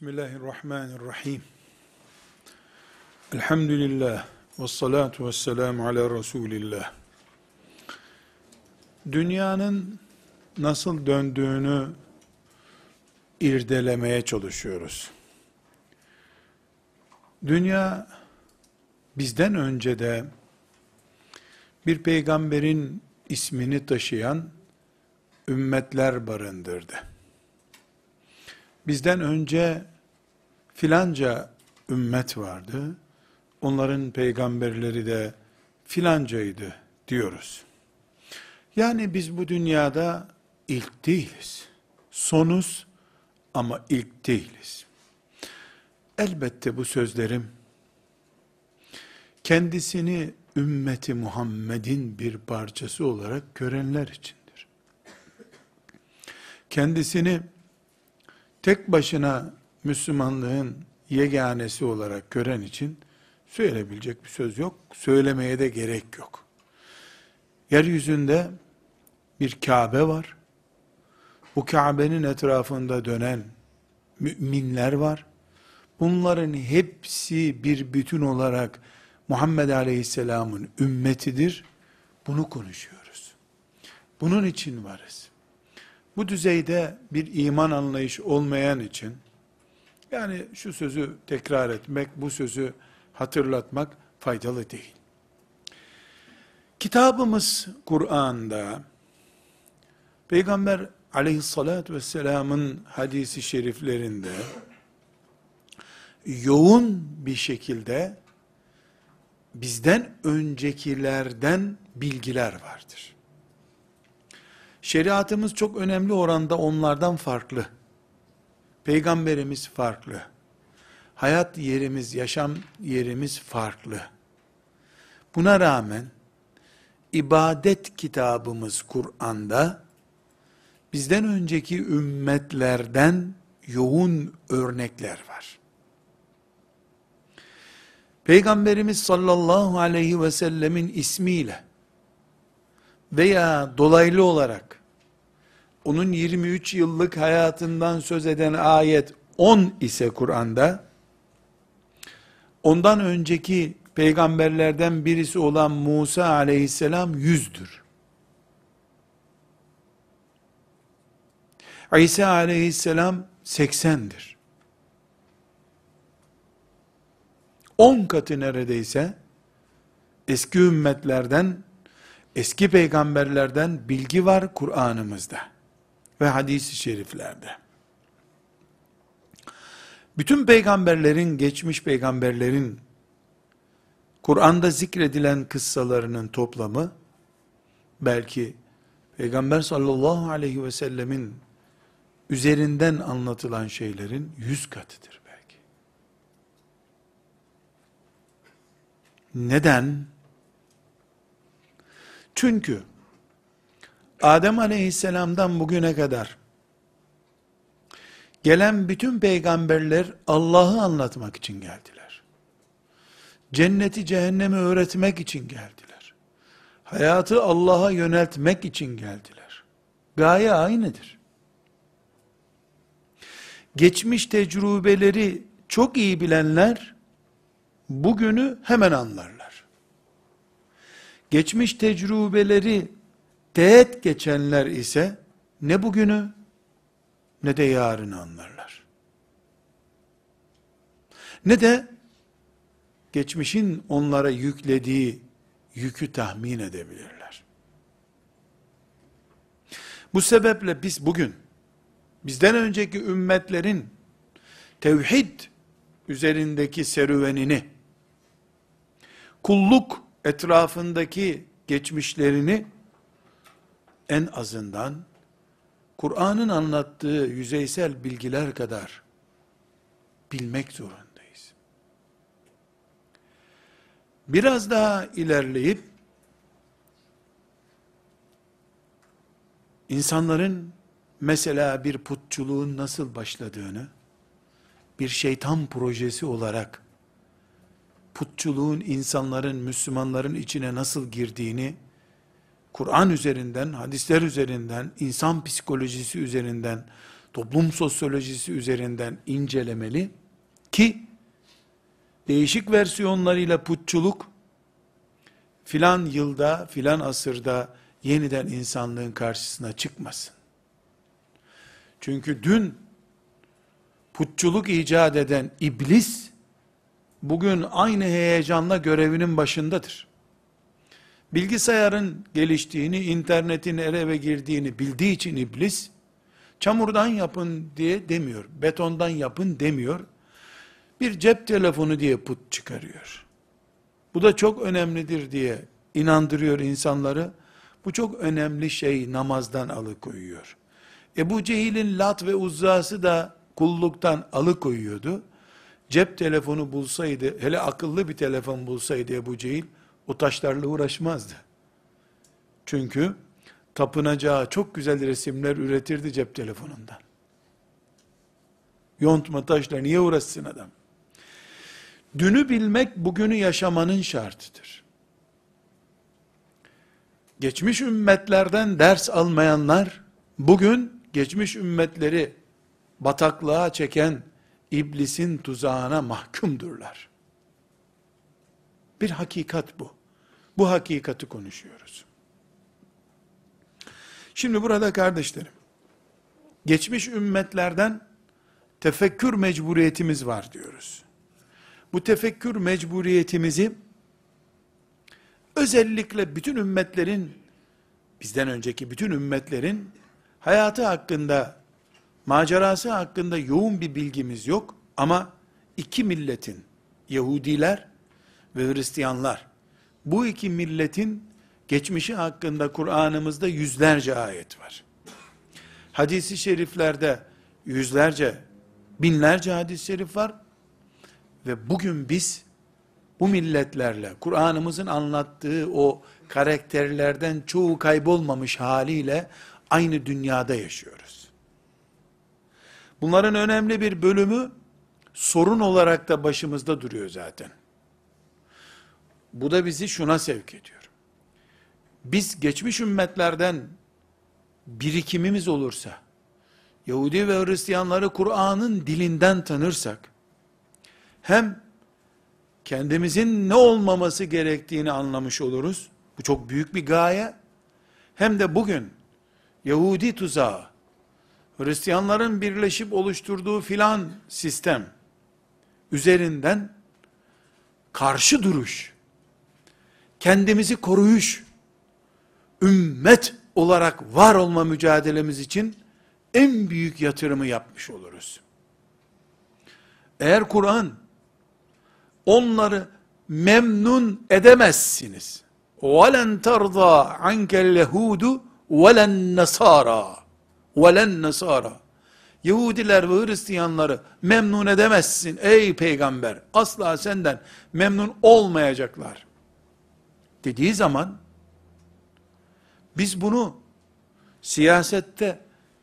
Bismillahirrahmanirrahim. Elhamdülillah ve salatu ve selamu ala Resulillah. Dünyanın nasıl döndüğünü irdelemeye çalışıyoruz. Dünya bizden önce de bir peygamberin ismini taşıyan ümmetler barındırdı. Bizden önce filanca ümmet vardı. Onların peygamberleri de filancaydı diyoruz. Yani biz bu dünyada ilk değiliz. Sonuz ama ilk değiliz. Elbette bu sözlerim kendisini ümmeti Muhammed'in bir parçası olarak görenler içindir. Kendisini tek başına Müslümanlığın yeganesi olarak gören için söyleyebilecek bir söz yok. Söylemeye de gerek yok. Yeryüzünde bir Kabe var. Bu Kabe'nin etrafında dönen müminler var. Bunların hepsi bir bütün olarak Muhammed Aleyhisselam'ın ümmetidir. Bunu konuşuyoruz. Bunun için varız. Bu düzeyde bir iman anlayış olmayan için, yani şu sözü tekrar etmek, bu sözü hatırlatmak faydalı değil. Kitabımız Kur'an'da, Peygamber aleyhissalatü vesselamın hadisi şeriflerinde, yoğun bir şekilde, bizden öncekilerden bilgiler vardır. Şeriatımız çok önemli oranda onlardan farklı. Peygamberimiz farklı. Hayat yerimiz, yaşam yerimiz farklı. Buna rağmen ibadet kitabımız Kur'an'da bizden önceki ümmetlerden yoğun örnekler var. Peygamberimiz sallallahu aleyhi ve sellemin ismiyle veya dolaylı olarak onun 23 yıllık hayatından söz eden ayet 10 ise Kur'an'da ondan önceki peygamberlerden birisi olan Musa aleyhisselam yüzdür. İsa aleyhisselam 80'dir. 10 katı neredeyse eski ümmetlerden eski peygamberlerden bilgi var Kur'an'ımızda ve hadis-i şeriflerde. Bütün peygamberlerin, geçmiş peygamberlerin Kur'an'da zikredilen kıssalarının toplamı belki Peygamber sallallahu aleyhi ve sellemin üzerinden anlatılan şeylerin yüz katıdır belki. Neden? Çünkü Adem aleyhisselamdan bugüne kadar gelen bütün peygamberler Allah'ı anlatmak için geldiler. Cenneti cehennemi öğretmek için geldiler. Hayatı Allah'a yöneltmek için geldiler. Gaye aynıdır. Geçmiş tecrübeleri çok iyi bilenler bugünü hemen anlarlar geçmiş tecrübeleri teğet geçenler ise ne bugünü ne de yarını anlarlar. Ne de geçmişin onlara yüklediği yükü tahmin edebilirler. Bu sebeple biz bugün bizden önceki ümmetlerin tevhid üzerindeki serüvenini kulluk etrafındaki geçmişlerini en azından Kur'an'ın anlattığı yüzeysel bilgiler kadar bilmek zorundayız. Biraz daha ilerleyip insanların mesela bir putçuluğun nasıl başladığını bir şeytan projesi olarak putçuluğun insanların, Müslümanların içine nasıl girdiğini, Kur'an üzerinden, hadisler üzerinden, insan psikolojisi üzerinden toplum sosyolojisi üzerinden incelemeli ki değişik versiyonlarıyla putçuluk filan yılda, filan asırda yeniden insanlığın karşısına çıkmasın. Çünkü dün putçuluk icat eden iblis bugün aynı heyecanla görevinin başındadır. Bilgisayarın geliştiğini, internetin eve girdiğini bildiği için iblis, çamurdan yapın diye demiyor, betondan yapın demiyor. Bir cep telefonu diye put çıkarıyor. Bu da çok önemlidir diye inandırıyor insanları. Bu çok önemli şey namazdan alıkoyuyor. Ebu Cehil'in Lat ve Uzza'sı da kulluktan alıkoyuyordu. Cep telefonu bulsaydı, hele akıllı bir telefon bulsaydı Ebu Cehil, o taşlarla uğraşmazdı. Çünkü tapınacağı çok güzel resimler üretirdi cep telefonundan. Yontma taşla niye uğraşsın adam? Dünü bilmek bugünü yaşamanın şartıdır. Geçmiş ümmetlerden ders almayanlar, bugün geçmiş ümmetleri bataklığa çeken iblisin tuzağına mahkumdurlar. Bir hakikat bu. Bu hakikati konuşuyoruz. Şimdi burada kardeşlerim, geçmiş ümmetlerden tefekkür mecburiyetimiz var diyoruz. Bu tefekkür mecburiyetimizi özellikle bütün ümmetlerin bizden önceki bütün ümmetlerin hayatı hakkında macerası hakkında yoğun bir bilgimiz yok ama iki milletin Yahudiler ve Hristiyanlar bu iki milletin geçmişi hakkında Kur'an'ımızda yüzlerce ayet var. Hadisi şeriflerde yüzlerce, binlerce hadis-i şerif var. Ve bugün biz bu milletlerle, Kur'an'ımızın anlattığı o karakterlerden çoğu kaybolmamış haliyle aynı dünyada yaşıyoruz. Bunların önemli bir bölümü sorun olarak da başımızda duruyor zaten. Bu da bizi şuna sevk ediyor. Biz geçmiş ümmetlerden birikimimiz olursa, Yahudi ve Hristiyanları Kur'an'ın dilinden tanırsak, hem kendimizin ne olmaması gerektiğini anlamış oluruz. Bu çok büyük bir gaye. Hem de bugün Yahudi tuzağı, Hristiyanların birleşip oluşturduğu filan sistem üzerinden karşı duruş, kendimizi koruyuş, ümmet olarak var olma mücadelemiz için en büyük yatırımı yapmış oluruz. Eğer Kur'an onları memnun edemezsiniz. وَلَنْ تَرْضَى عَنْكَ الْيَهُودُ وَلَنْ نَصَارَى وَلَنْ نَصَارَى Yahudiler ve Hristiyanları memnun edemezsin ey peygamber. Asla senden memnun olmayacaklar. Dediği zaman biz bunu siyasette,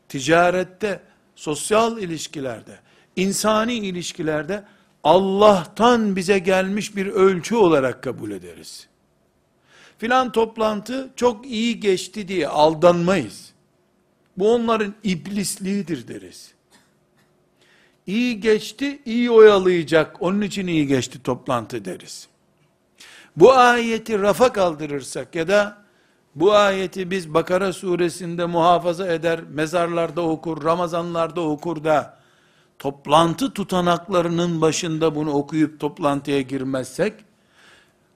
ticarette, sosyal ilişkilerde, insani ilişkilerde Allah'tan bize gelmiş bir ölçü olarak kabul ederiz. Filan toplantı çok iyi geçti diye aldanmayız. Bu onların iblisliğidir deriz. İyi geçti, iyi oyalayacak, onun için iyi geçti toplantı deriz. Bu ayeti rafa kaldırırsak ya da bu ayeti biz Bakara suresinde muhafaza eder, mezarlarda okur, Ramazanlarda okur da toplantı tutanaklarının başında bunu okuyup toplantıya girmezsek,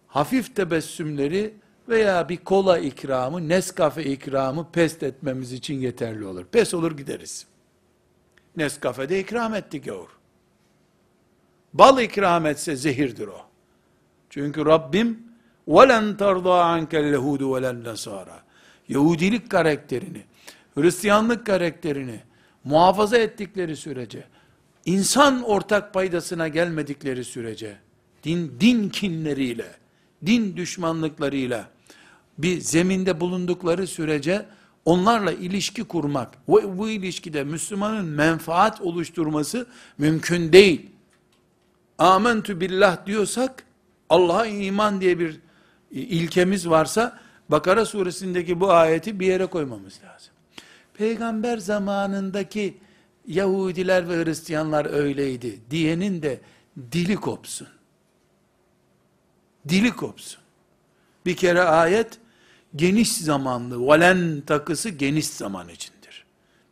hafif tebessümleri veya bir kola ikramı, Nescafe ikramı pest etmemiz için yeterli olur. Pes olur gideriz. Nescafe'de ikram etti gavur. Bal ikram etse zehirdir o. Çünkü Rabbim وَلَنْ تَرْضَى عَنْكَ الْيَهُودُ وَلَنْ نَصَارَى Yahudilik karakterini, Hristiyanlık karakterini muhafaza ettikleri sürece, insan ortak paydasına gelmedikleri sürece, din, din kinleriyle, din düşmanlıklarıyla bir zeminde bulundukları sürece, onlarla ilişki kurmak ve bu ilişkide Müslümanın menfaat oluşturması mümkün değil. Amentü billah diyorsak, Allah'a iman diye bir ilkemiz varsa, Bakara suresindeki bu ayeti bir yere koymamız lazım. Peygamber zamanındaki Yahudiler ve Hristiyanlar öyleydi diyenin de dili kopsun. Dili kopsun. Bir kere ayet geniş zamanlı, valen takısı geniş zaman içindir.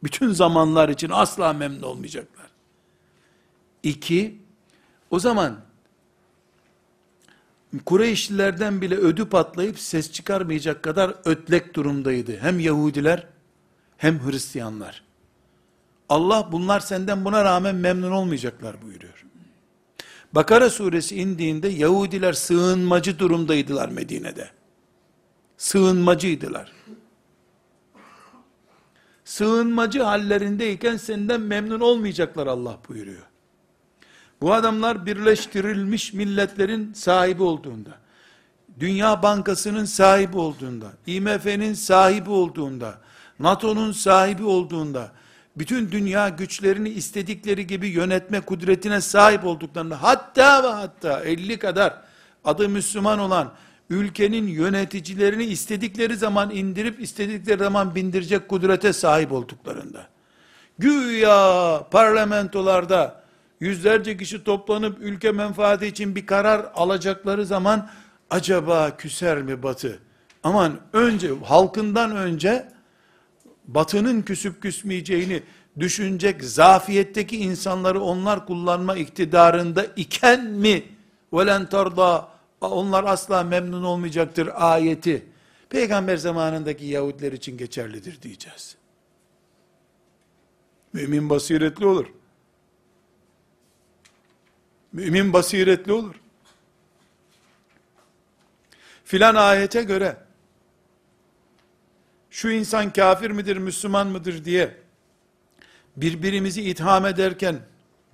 Bütün zamanlar için asla memnun olmayacaklar. İki, o zaman Kureyşlilerden bile ödü patlayıp ses çıkarmayacak kadar ötlek durumdaydı. Hem Yahudiler hem Hristiyanlar. Allah bunlar senden buna rağmen memnun olmayacaklar buyuruyor. Bakara suresi indiğinde Yahudiler sığınmacı durumdaydılar Medine'de. Sığınmacıydılar. Sığınmacı hallerindeyken senden memnun olmayacaklar Allah buyuruyor. Bu adamlar birleştirilmiş milletlerin sahibi olduğunda, Dünya Bankası'nın sahibi olduğunda, IMF'nin sahibi olduğunda, NATO'nun sahibi olduğunda, bütün dünya güçlerini istedikleri gibi yönetme kudretine sahip olduklarında, hatta ve hatta 50 kadar adı Müslüman olan ülkenin yöneticilerini istedikleri zaman indirip istedikleri zaman bindirecek kudrete sahip olduklarında, güya parlamentolarda yüzlerce kişi toplanıp ülke menfaati için bir karar alacakları zaman acaba küser mi batı? Aman önce halkından önce batının küsüp küsmeyeceğini düşünecek zafiyetteki insanları onlar kullanma iktidarında iken mi velen tarda onlar asla memnun olmayacaktır ayeti peygamber zamanındaki Yahudiler için geçerlidir diyeceğiz. Mümin basiretli olur. Mümin basiretli olur. Filan ayete göre şu insan kafir midir, Müslüman mıdır diye birbirimizi itham ederken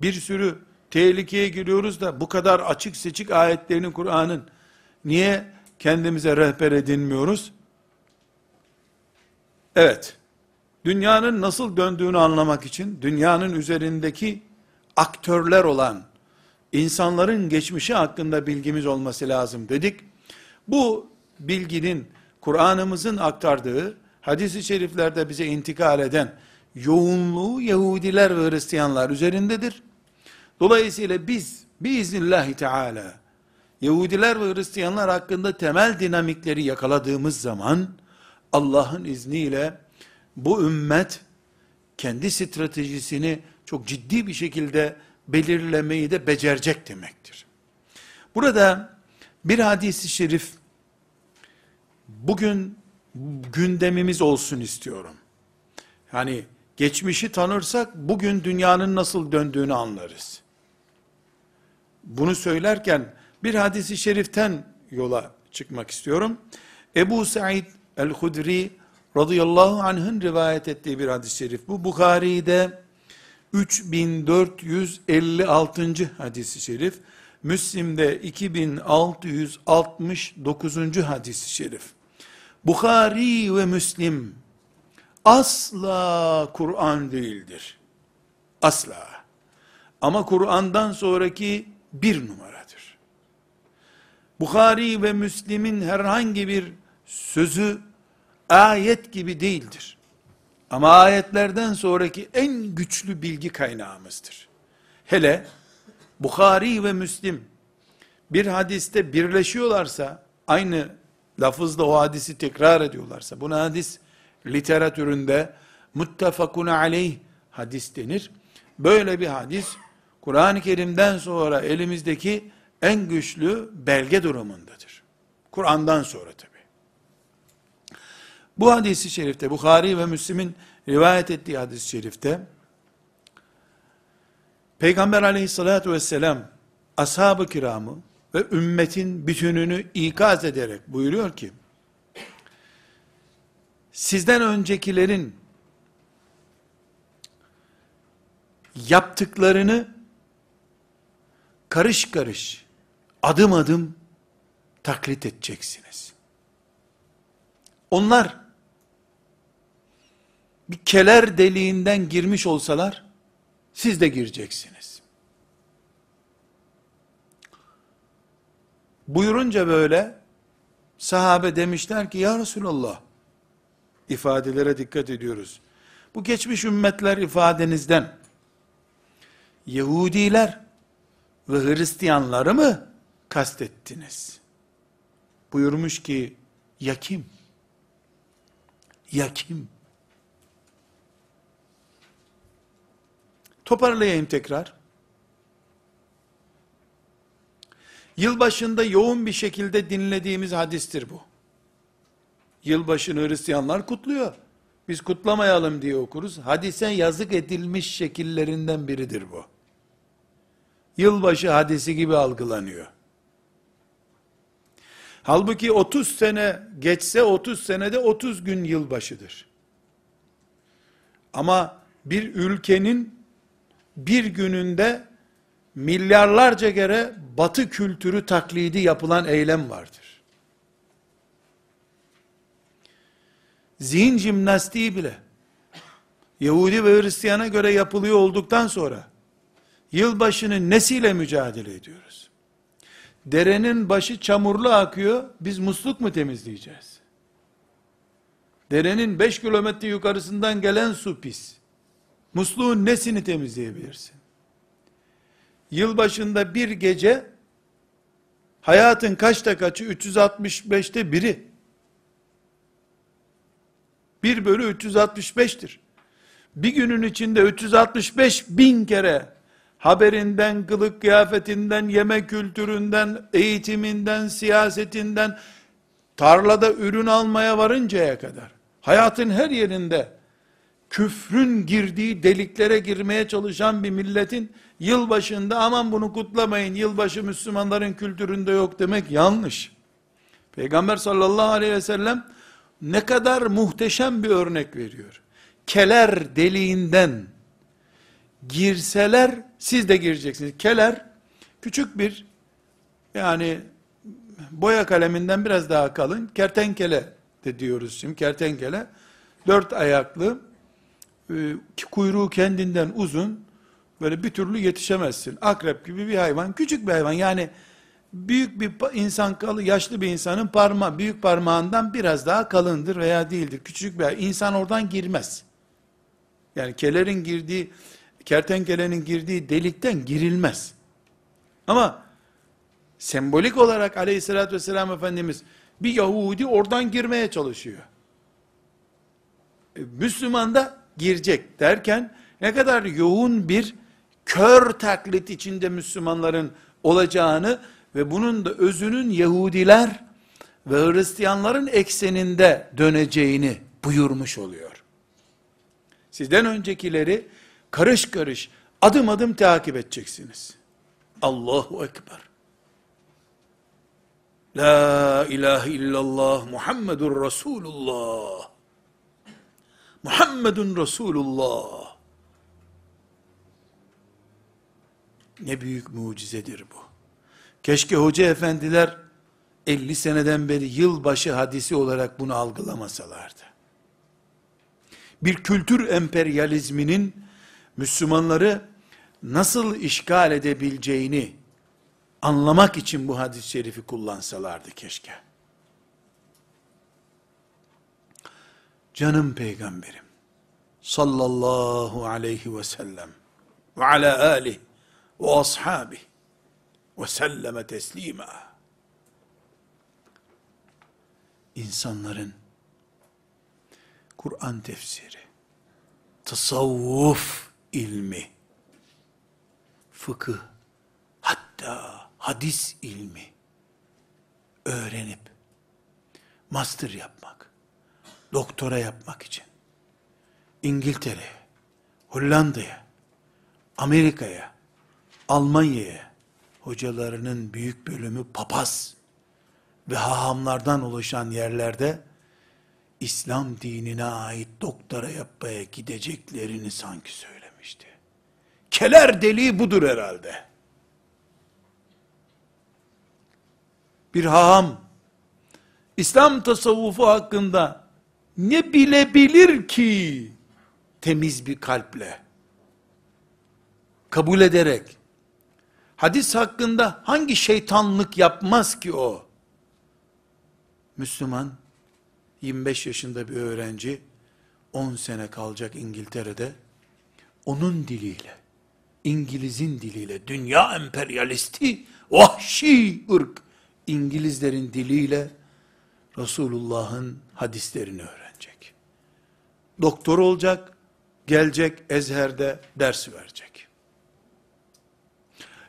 bir sürü tehlikeye giriyoruz da bu kadar açık seçik ayetlerini Kur'an'ın niye kendimize rehber edinmiyoruz? Evet, dünyanın nasıl döndüğünü anlamak için dünyanın üzerindeki aktörler olan insanların geçmişi hakkında bilgimiz olması lazım dedik. Bu bilginin Kur'an'ımızın aktardığı hadisi şeriflerde bize intikal eden yoğunluğu Yahudiler ve Hristiyanlar üzerindedir. Dolayısıyla biz biiznillahü teala Yahudiler ve Hristiyanlar hakkında temel dinamikleri yakaladığımız zaman Allah'ın izniyle bu ümmet kendi stratejisini çok ciddi bir şekilde belirlemeyi de becerecek demektir. Burada bir hadisi şerif bugün gündemimiz olsun istiyorum. Yani geçmişi tanırsak bugün dünyanın nasıl döndüğünü anlarız. Bunu söylerken bir hadisi şeriften yola çıkmak istiyorum. Ebu Said el-Hudri radıyallahu anh'ın rivayet ettiği bir hadis-i şerif. Bu Bukhari'de 3456. hadisi şerif. Müslim'de 2669. hadisi şerif. Bukhari ve Müslim asla Kur'an değildir. Asla. Ama Kur'an'dan sonraki bir numaradır. Bukhari ve Müslim'in herhangi bir sözü ayet gibi değildir. Ama ayetlerden sonraki en güçlü bilgi kaynağımızdır. Hele Bukhari ve Müslim bir hadiste birleşiyorlarsa, aynı lafızla o hadisi tekrar ediyorlarsa, buna hadis literatüründe muttefakun aleyh hadis denir. Böyle bir hadis, Kur'an-ı Kerim'den sonra elimizdeki en güçlü belge durumundadır. Kur'an'dan sonra tabi. Bu hadisi şerifte, Bukhari ve Müslim'in rivayet ettiği hadis-i şerifte, Peygamber aleyhissalatü vesselam, ashab-ı kiramı ve ümmetin bütününü ikaz ederek buyuruyor ki, sizden öncekilerin yaptıklarını karış karış, adım adım taklit edeceksiniz. Onlar bir keler deliğinden girmiş olsalar, siz de gireceksiniz. Buyurunca böyle, sahabe demişler ki, ya Resulallah, ifadelere dikkat ediyoruz. Bu geçmiş ümmetler ifadenizden, Yahudiler ve Hristiyanları mı kastettiniz? Buyurmuş ki, ya kim? Ya kim? Toparlayayım tekrar. Yılbaşında yoğun bir şekilde dinlediğimiz hadistir bu. Yılbaşını Hristiyanlar kutluyor. Biz kutlamayalım diye okuruz. Hadise yazık edilmiş şekillerinden biridir bu. Yılbaşı hadisi gibi algılanıyor. Halbuki 30 sene geçse 30 senede 30 gün yılbaşıdır. Ama bir ülkenin bir gününde milyarlarca kere batı kültürü taklidi yapılan eylem vardır. Zihin jimnastiği bile Yahudi ve Hristiyana göre yapılıyor olduktan sonra yılbaşını nesiyle mücadele ediyoruz? Derenin başı çamurlu akıyor, biz musluk mu temizleyeceğiz? Derenin 5 kilometre yukarısından gelen su pis. Musluğun nesini temizleyebilirsin? Yılbaşında bir gece hayatın kaçta kaçı? 365'te biri. 1 bölü 365'tir. Bir günün içinde 365 bin kere haberinden, kılık kıyafetinden, yemek kültüründen, eğitiminden, siyasetinden, tarlada ürün almaya varıncaya kadar, hayatın her yerinde küfrün girdiği deliklere girmeye çalışan bir milletin yılbaşında aman bunu kutlamayın, yılbaşı Müslümanların kültüründe yok demek yanlış. Peygamber sallallahu aleyhi ve sellem ne kadar muhteşem bir örnek veriyor. Keler deliğinden girseler siz de gireceksiniz. Keler küçük bir yani boya kaleminden biraz daha kalın kertenkele de diyoruz şimdi kertenkele dört ayaklı e, kuyruğu kendinden uzun böyle bir türlü yetişemezsin. Akrep gibi bir hayvan, küçük bir hayvan. Yani büyük bir insan kalı, yaşlı bir insanın parma, büyük parmağından biraz daha kalındır veya değildir. Küçük bir insan oradan girmez. Yani kelerin girdiği, kertenkelenin girdiği delikten girilmez. Ama sembolik olarak aleyhissalatü vesselam Efendimiz bir Yahudi oradan girmeye çalışıyor. E, Müslüman da girecek derken ne kadar yoğun bir kör taklit içinde Müslümanların olacağını ve bunun da özünün Yahudiler ve Hristiyanların ekseninde döneceğini buyurmuş oluyor. Sizden öncekileri karış karış adım adım takip edeceksiniz. Allahu Ekber. La ilahe illallah Muhammedur Resulullah. Muhammedun Resulullah. Ne büyük mucizedir bu. Keşke hoca efendiler 50 seneden beri yılbaşı hadisi olarak bunu algılamasalardı. Bir kültür emperyalizminin Müslümanları nasıl işgal edebileceğini anlamak için bu hadis-i şerifi kullansalardı keşke. Canım peygamberim sallallahu aleyhi ve sellem ve ala alih ve ashabih ve selleme teslima. İnsanların Kur'an tefsiri, tasavvuf ilmi, fıkıh, hatta hadis ilmi öğrenip master yapmak, doktora yapmak için İngiltere'ye, Hollanda'ya, Amerika'ya, Almanya'ya hocalarının büyük bölümü papaz ve hahamlardan oluşan yerlerde İslam dinine ait doktora yapmaya gideceklerini sanki söylemişti. Keler deliği budur herhalde. Bir haham İslam tasavvufu hakkında ne bilebilir ki temiz bir kalple kabul ederek hadis hakkında hangi şeytanlık yapmaz ki o? Müslüman 25 yaşında bir öğrenci 10 sene kalacak İngiltere'de onun diliyle İngiliz'in diliyle, dünya emperyalisti, vahşi ırk, İngilizlerin diliyle Resulullah'ın hadislerini öğrenecek. Doktor olacak, gelecek Ezher'de ders verecek.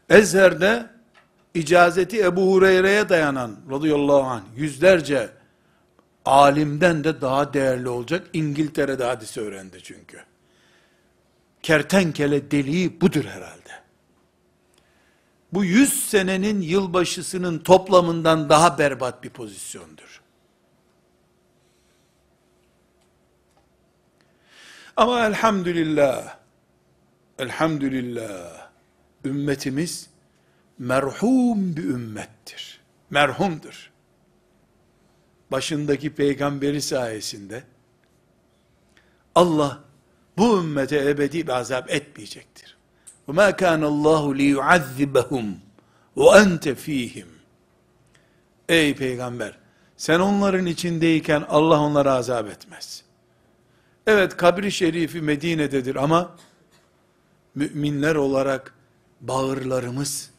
Ezher'de icazeti Ebu Hureyre'ye dayanan radıyallahu anh yüzlerce alimden de daha değerli olacak. İngiltere'de hadisi öğrendi çünkü. Kertenkele deliği budur herhalde. Bu yüz senenin yılbaşısının toplamından daha berbat bir pozisyondur. Ama elhamdülillah, elhamdülillah, ümmetimiz merhum bir ümmettir. Merhumdur. Başındaki peygamberi sayesinde Allah bu ümmete ebedi bir azap etmeyecektir. وَمَا كَانَ اللّٰهُ لِيُعَذِّبَهُمْ وَاَنْتَ ف۪يهِمْ Ey peygamber, sen onların içindeyken Allah onlara azap etmez. Evet kabri şerifi Medine'dedir ama müminler olarak bağırlarımız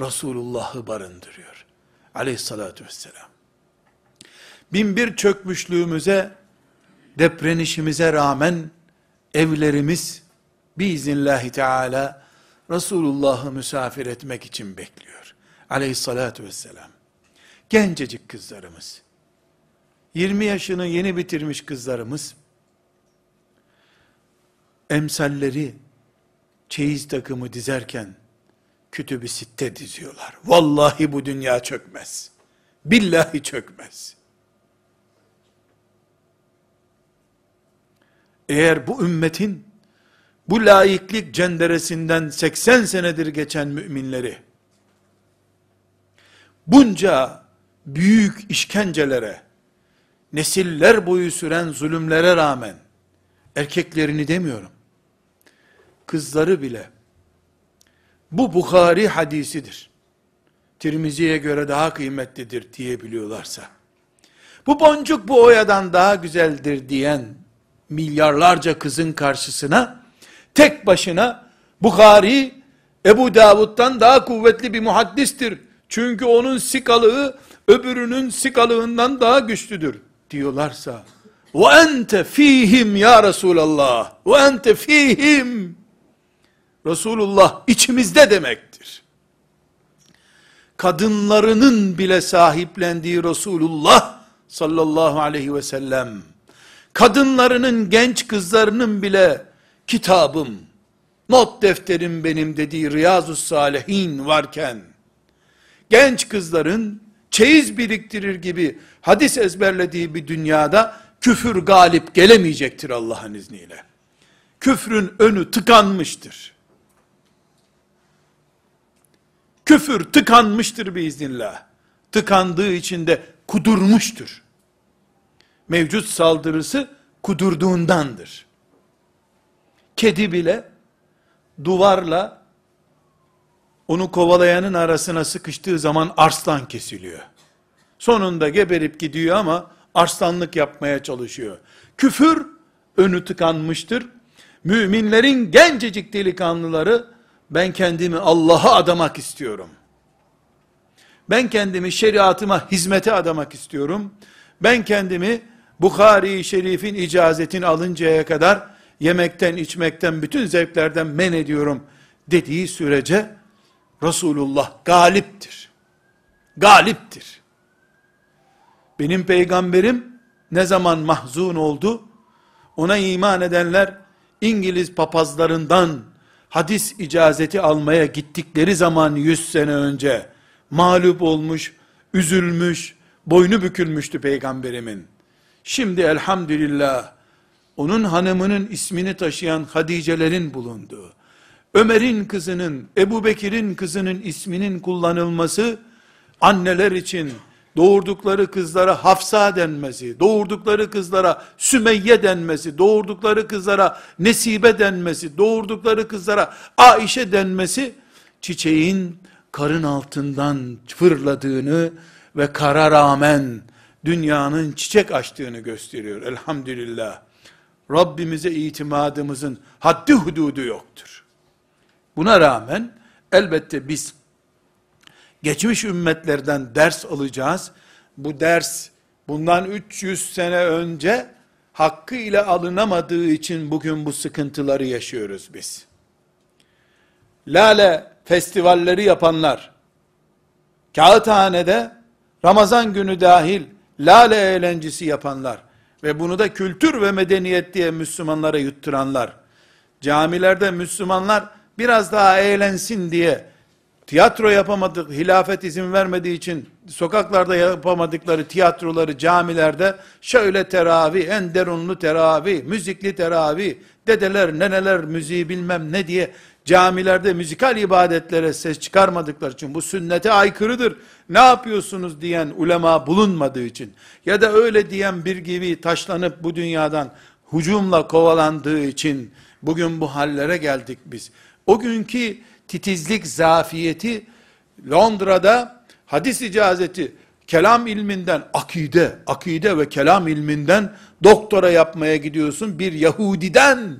Resulullah'ı barındırıyor. Aleyhissalatü vesselam. Binbir çökmüşlüğümüze, deprenişimize rağmen evlerimiz biiznillahü teala Resulullah'ı misafir etmek için bekliyor. Aleyhissalatü vesselam. Gencecik kızlarımız, 20 yaşını yeni bitirmiş kızlarımız, emsalleri, çeyiz takımı dizerken, kütübü sitte diziyorlar. Vallahi bu dünya çökmez. Billahi çökmez. Eğer bu ümmetin bu laiklik cenderesinden 80 senedir geçen müminleri bunca büyük işkencelere, nesiller boyu süren zulümlere rağmen erkeklerini demiyorum. Kızları bile bu Bukhari hadisidir. Tirmizi'ye göre daha kıymetlidir diyebiliyorlarsa, bu boncuk bu oyadan daha güzeldir diyen milyarlarca kızın karşısına, tek başına Bukhari, Ebu Davud'dan daha kuvvetli bir muhaddistir. Çünkü onun sikalığı, öbürünün sikalığından daha güçlüdür diyorlarsa, ve ente fihim ya Resulallah, ve ente fihim, Resulullah içimizde demektir. Kadınlarının bile sahiplendiği Resulullah sallallahu aleyhi ve sellem, kadınlarının genç kızlarının bile kitabım, not defterim benim dediği Riyazu Salihin varken, genç kızların çeyiz biriktirir gibi hadis ezberlediği bir dünyada küfür galip gelemeyecektir Allah'ın izniyle. Küfrün önü tıkanmıştır. Küfür tıkanmıştır biiznillah. Tıkandığı için de kudurmuştur. Mevcut saldırısı kudurduğundandır. Kedi bile duvarla onu kovalayanın arasına sıkıştığı zaman arslan kesiliyor. Sonunda geberip gidiyor ama arslanlık yapmaya çalışıyor. Küfür önü tıkanmıştır. Müminlerin gencecik delikanlıları ben kendimi Allah'a adamak istiyorum. Ben kendimi şeriatıma hizmete adamak istiyorum. Ben kendimi Bukhari Şerif'in icazetini alıncaya kadar yemekten, içmekten, bütün zevklerden men ediyorum dediği sürece Resulullah galiptir. Galiptir. Benim peygamberim ne zaman mahzun oldu? Ona iman edenler İngiliz papazlarından hadis icazeti almaya gittikleri zaman 100 sene önce mağlup olmuş, üzülmüş, boynu bükülmüştü peygamberimin. Şimdi elhamdülillah onun hanımının ismini taşıyan Hadicelerin bulunduğu, Ömer'in kızının, Ebu Bekir'in kızının isminin kullanılması, anneler için, doğurdukları kızlara Hafsa denmesi, doğurdukları kızlara Sümeyye denmesi, doğurdukları kızlara Nesibe denmesi, doğurdukları kızlara Aişe denmesi, çiçeğin karın altından fırladığını ve kara rağmen dünyanın çiçek açtığını gösteriyor. Elhamdülillah. Rabbimize itimadımızın haddi hududu yoktur. Buna rağmen elbette biz geçmiş ümmetlerden ders alacağız. Bu ders bundan 300 sene önce hakkı ile alınamadığı için bugün bu sıkıntıları yaşıyoruz biz. Lale festivalleri yapanlar, kağıthanede Ramazan günü dahil lale eğlencesi yapanlar ve bunu da kültür ve medeniyet diye Müslümanlara yutturanlar, camilerde Müslümanlar biraz daha eğlensin diye tiyatro yapamadık, hilafet izin vermediği için sokaklarda yapamadıkları tiyatroları camilerde şöyle teravih, en derunlu teravih, müzikli teravih, dedeler, neneler müziği bilmem ne diye camilerde müzikal ibadetlere ses çıkarmadıkları için bu sünnete aykırıdır. Ne yapıyorsunuz diyen ulema bulunmadığı için ya da öyle diyen bir gibi taşlanıp bu dünyadan hucumla kovalandığı için bugün bu hallere geldik biz. O günkü titizlik zafiyeti Londra'da hadis icazeti kelam ilminden akide, akide ve kelam ilminden doktora yapmaya gidiyorsun. Bir Yahudiden,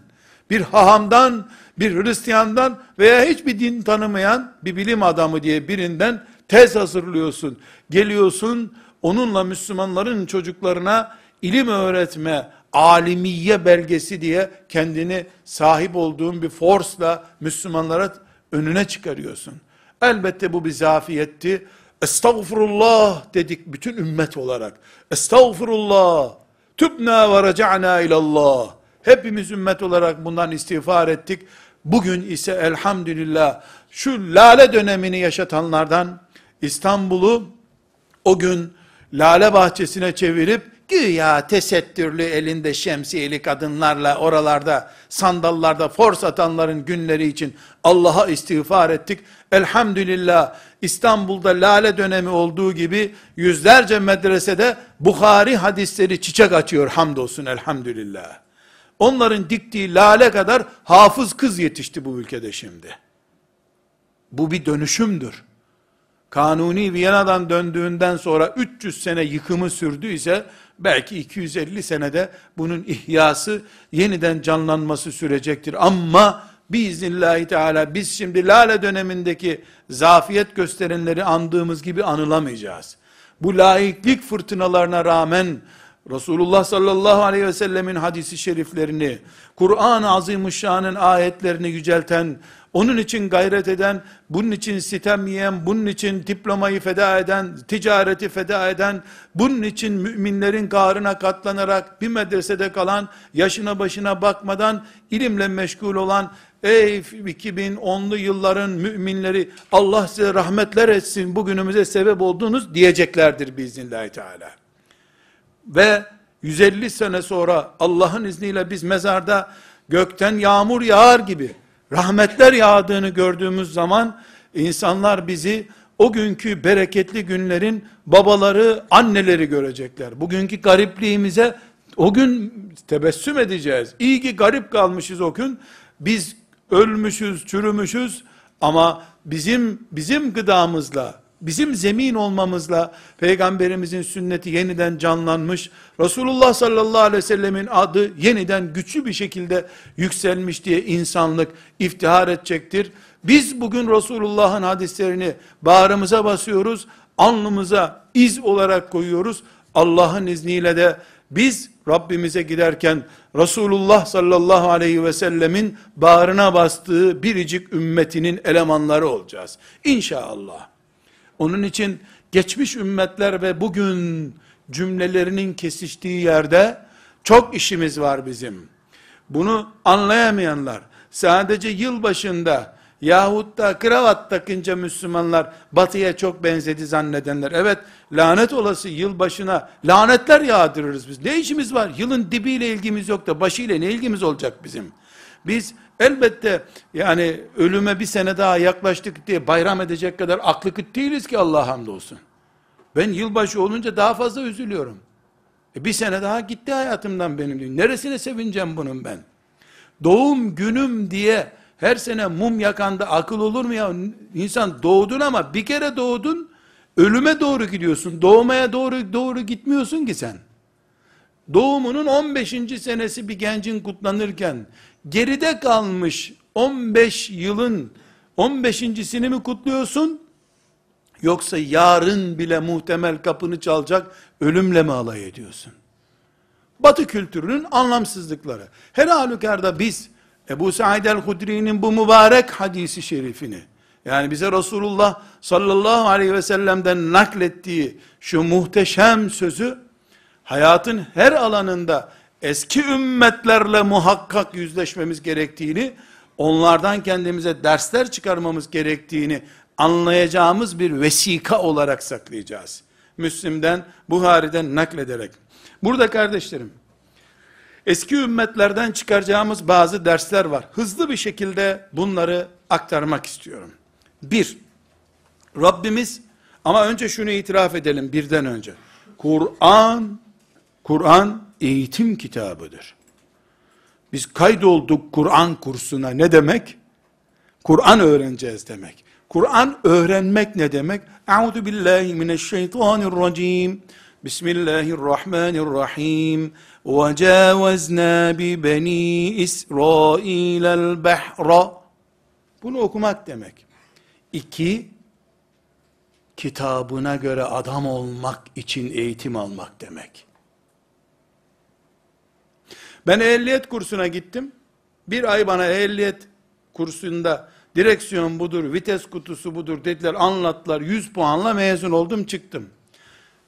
bir hahamdan, bir Hristiyandan veya hiçbir din tanımayan bir bilim adamı diye birinden tez hazırlıyorsun. Geliyorsun onunla Müslümanların çocuklarına ilim öğretme, alimiye belgesi diye kendini sahip olduğun bir forsla Müslümanlara önüne çıkarıyorsun. Elbette bu bir zafiyetti. Estağfurullah dedik bütün ümmet olarak. Estağfurullah. Tübna ve raca'na ilallah. Hepimiz ümmet olarak bundan istiğfar ettik. Bugün ise elhamdülillah şu lale dönemini yaşatanlardan İstanbul'u o gün lale bahçesine çevirip güya tesettürlü elinde şemsiyeli kadınlarla oralarda sandallarda fors atanların günleri için Allah'a istiğfar ettik. Elhamdülillah İstanbul'da lale dönemi olduğu gibi yüzlerce medresede Bukhari hadisleri çiçek açıyor hamdolsun elhamdülillah. Onların diktiği lale kadar hafız kız yetişti bu ülkede şimdi. Bu bir dönüşümdür. Kanuni Viyana'dan döndüğünden sonra 300 sene yıkımı sürdüyse belki 250 senede bunun ihyası yeniden canlanması sürecektir. Ama biiznillahü teala biz şimdi lale dönemindeki zafiyet gösterenleri andığımız gibi anılamayacağız. Bu laiklik fırtınalarına rağmen Resulullah sallallahu aleyhi ve sellemin hadisi şeriflerini, Kur'an-ı Azimuşşan'ın ayetlerini yücelten, onun için gayret eden, bunun için sitem yiyen, bunun için diplomayı feda eden, ticareti feda eden, bunun için müminlerin karına katlanarak bir medresede kalan, yaşına başına bakmadan ilimle meşgul olan, ey 2010'lu yılların müminleri, Allah size rahmetler etsin, bugünümüze sebep oldunuz diyeceklerdir biiznillahü teala. Ve 150 sene sonra Allah'ın izniyle biz mezarda gökten yağmur yağar gibi rahmetler yağdığını gördüğümüz zaman insanlar bizi o günkü bereketli günlerin babaları, anneleri görecekler. Bugünkü garipliğimize o gün tebessüm edeceğiz. İyi ki garip kalmışız o gün. Biz ölmüşüz, çürümüşüz ama bizim bizim gıdamızla, bizim zemin olmamızla peygamberimizin sünneti yeniden canlanmış, Resulullah sallallahu aleyhi ve sellemin adı yeniden güçlü bir şekilde yükselmiş diye insanlık iftihar edecektir. Biz bugün Resulullah'ın hadislerini bağrımıza basıyoruz, alnımıza iz olarak koyuyoruz. Allah'ın izniyle de biz Rabbimize giderken Resulullah sallallahu aleyhi ve sellemin bağrına bastığı biricik ümmetinin elemanları olacağız. İnşallah. Onun için geçmiş ümmetler ve bugün cümlelerinin kesiştiği yerde çok işimiz var bizim. Bunu anlayamayanlar sadece yıl başında yahut da kravat takınca Müslümanlar batıya çok benzedi zannedenler. Evet lanet olası yıl başına lanetler yağdırırız biz. Ne işimiz var? Yılın dibiyle ilgimiz yok da başıyla ne ilgimiz olacak bizim? Biz elbette yani ölüme bir sene daha yaklaştık diye bayram edecek kadar aklı kıt değiliz ki Allah hamdolsun. Ben yılbaşı olunca daha fazla üzülüyorum. E bir sene daha gitti hayatımdan benim. Neresine sevineceğim bunun ben? Doğum günüm diye her sene mum yakanda akıl olur mu ya? İnsan doğdun ama bir kere doğdun, ölüme doğru gidiyorsun. Doğmaya doğru doğru gitmiyorsun ki sen. Doğumunun 15. senesi bir gencin kutlanırken geride kalmış 15 yılın 15.sini mi kutluyorsun? Yoksa yarın bile muhtemel kapını çalacak ölümle mi alay ediyorsun? Batı kültürünün anlamsızlıkları. Her halükarda biz Ebu Said el-Hudri'nin bu mübarek hadisi şerifini yani bize Resulullah sallallahu aleyhi ve sellem'den naklettiği şu muhteşem sözü hayatın her alanında eski ümmetlerle muhakkak yüzleşmemiz gerektiğini, onlardan kendimize dersler çıkarmamız gerektiğini anlayacağımız bir vesika olarak saklayacağız. Müslim'den, Buhari'den naklederek. Burada kardeşlerim, eski ümmetlerden çıkaracağımız bazı dersler var. Hızlı bir şekilde bunları aktarmak istiyorum. Bir, Rabbimiz, ama önce şunu itiraf edelim birden önce. Kur'an, Kur'an eğitim kitabıdır. Biz kaydolduk Kur'an kursuna ne demek? Kur'an öğreneceğiz demek. Kur'an öğrenmek ne demek? Euzu billahi mineşşeytanirracim. Bismillahirrahmanirrahim. Ve cavazna bi beni İsrail'el behra. Bunu okumak demek. İki, kitabına göre adam olmak için eğitim almak demek. Ben ehliyet kursuna gittim. Bir ay bana ehliyet kursunda direksiyon budur, vites kutusu budur dediler, anlattılar. 100 puanla mezun oldum, çıktım.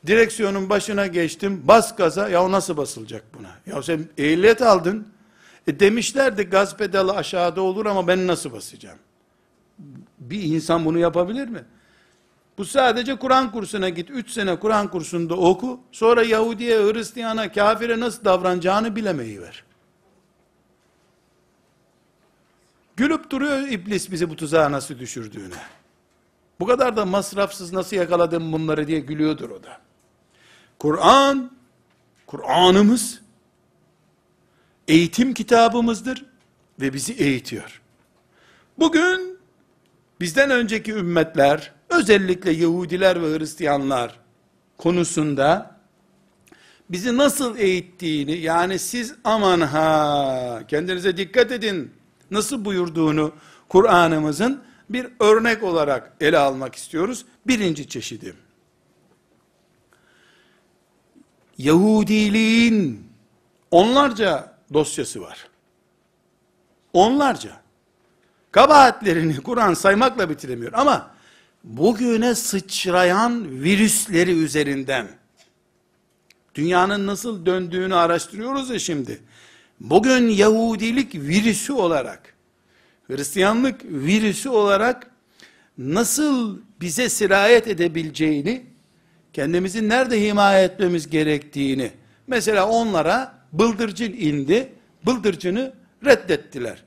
Direksiyonun başına geçtim, bas gaza, ya nasıl basılacak buna? Ya sen ehliyet aldın, e demişlerdi gaz pedalı aşağıda olur ama ben nasıl basacağım? Bir insan bunu yapabilir mi? Bu sadece Kur'an kursuna git. Üç sene Kur'an kursunda oku. Sonra Yahudiye, Hristiyana, kafire nasıl davranacağını bilemeyi ver. Gülüp duruyor iblis bizi bu tuzağa nasıl düşürdüğüne. Bu kadar da masrafsız nasıl yakaladım bunları diye gülüyordur o da. Kur'an, Kur'an'ımız eğitim kitabımızdır ve bizi eğitiyor. Bugün bizden önceki ümmetler, özellikle Yahudiler ve Hristiyanlar konusunda bizi nasıl eğittiğini, yani siz aman ha, kendinize dikkat edin, nasıl buyurduğunu Kur'an'ımızın bir örnek olarak ele almak istiyoruz. Birinci çeşidi. Yahudiliğin onlarca dosyası var. Onlarca. Kabahatlerini Kur'an saymakla bitiremiyor ama bugüne sıçrayan virüsleri üzerinden dünyanın nasıl döndüğünü araştırıyoruz ya şimdi. Bugün Yahudilik virüsü olarak Hristiyanlık virüsü olarak nasıl bize sirayet edebileceğini kendimizi nerede himaye etmemiz gerektiğini mesela onlara bıldırcın indi bıldırcını reddettiler.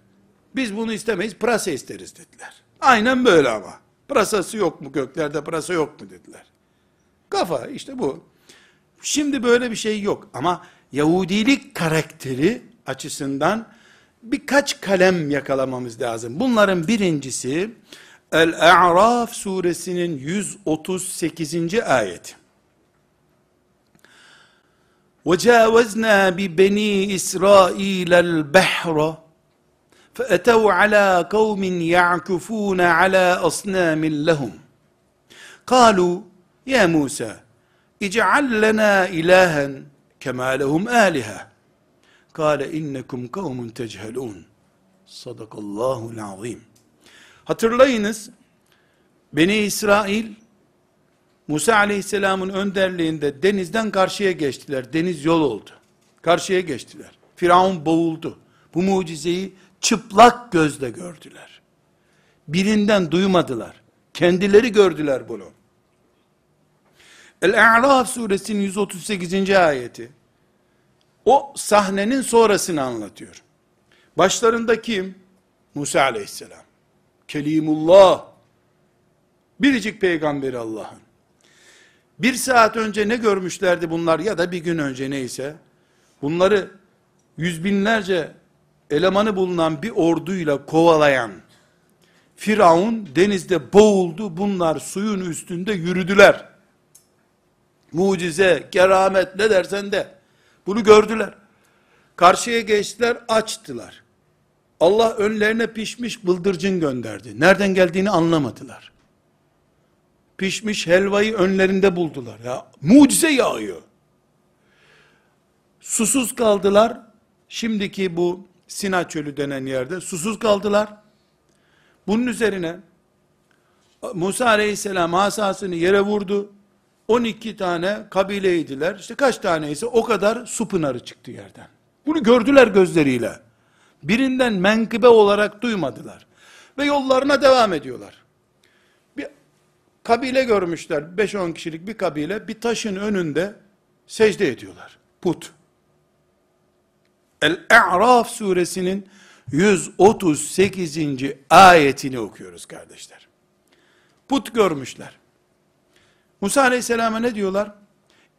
Biz bunu istemeyiz pırasa isteriz dediler. Aynen böyle ama. Pırasası yok mu göklerde pırasa yok mu dediler. Kafa işte bu. Şimdi böyle bir şey yok ama Yahudilik karakteri açısından birkaç kalem yakalamamız lazım. Bunların birincisi El-A'raf suresinin 138. ayet. وَجَاوَزْنَا بِبَن۪ي إِسْرَائِيلَ الْبَحْرَ فأتوا على قوم يعكفون على أصنام لهم قالوا يا موسى اجعل لنا إلها كما لهم آلهة قال إنكم قوم تجهلون Sadakallahu azim. Hatırlayınız, Beni İsrail, Musa aleyhisselamın önderliğinde denizden karşıya geçtiler. Deniz yol oldu. Karşıya geçtiler. Firavun boğuldu. Bu mucizeyi çıplak gözle gördüler. Birinden duymadılar. Kendileri gördüler bunu. El-A'raf suresinin 138. ayeti o sahnenin sonrasını anlatıyor. Başlarında kim? Musa aleyhisselam. Kelimullah. Biricik peygamberi Allah'ın. Bir saat önce ne görmüşlerdi bunlar ya da bir gün önce neyse. Bunları yüz binlerce elemanı bulunan bir orduyla kovalayan Firavun denizde boğuldu. Bunlar suyun üstünde yürüdüler. Mucize, keramet ne dersen de bunu gördüler. Karşıya geçtiler, açtılar. Allah önlerine pişmiş bıldırcın gönderdi. Nereden geldiğini anlamadılar. Pişmiş helvayı önlerinde buldular. Ya mucize yağıyor. Susuz kaldılar. Şimdiki bu Sina çölü denen yerde susuz kaldılar. Bunun üzerine Musa aleyhisselam asasını yere vurdu. 12 tane kabileydiler. İşte kaç tane ise o kadar su pınarı çıktı yerden. Bunu gördüler gözleriyle. Birinden menkıbe olarak duymadılar. Ve yollarına devam ediyorlar. Bir kabile görmüşler. 5-10 kişilik bir kabile bir taşın önünde secde ediyorlar. Put. El-A'raf suresinin 138. ayetini okuyoruz kardeşler. Put görmüşler. Musa aleyhisselama ne diyorlar?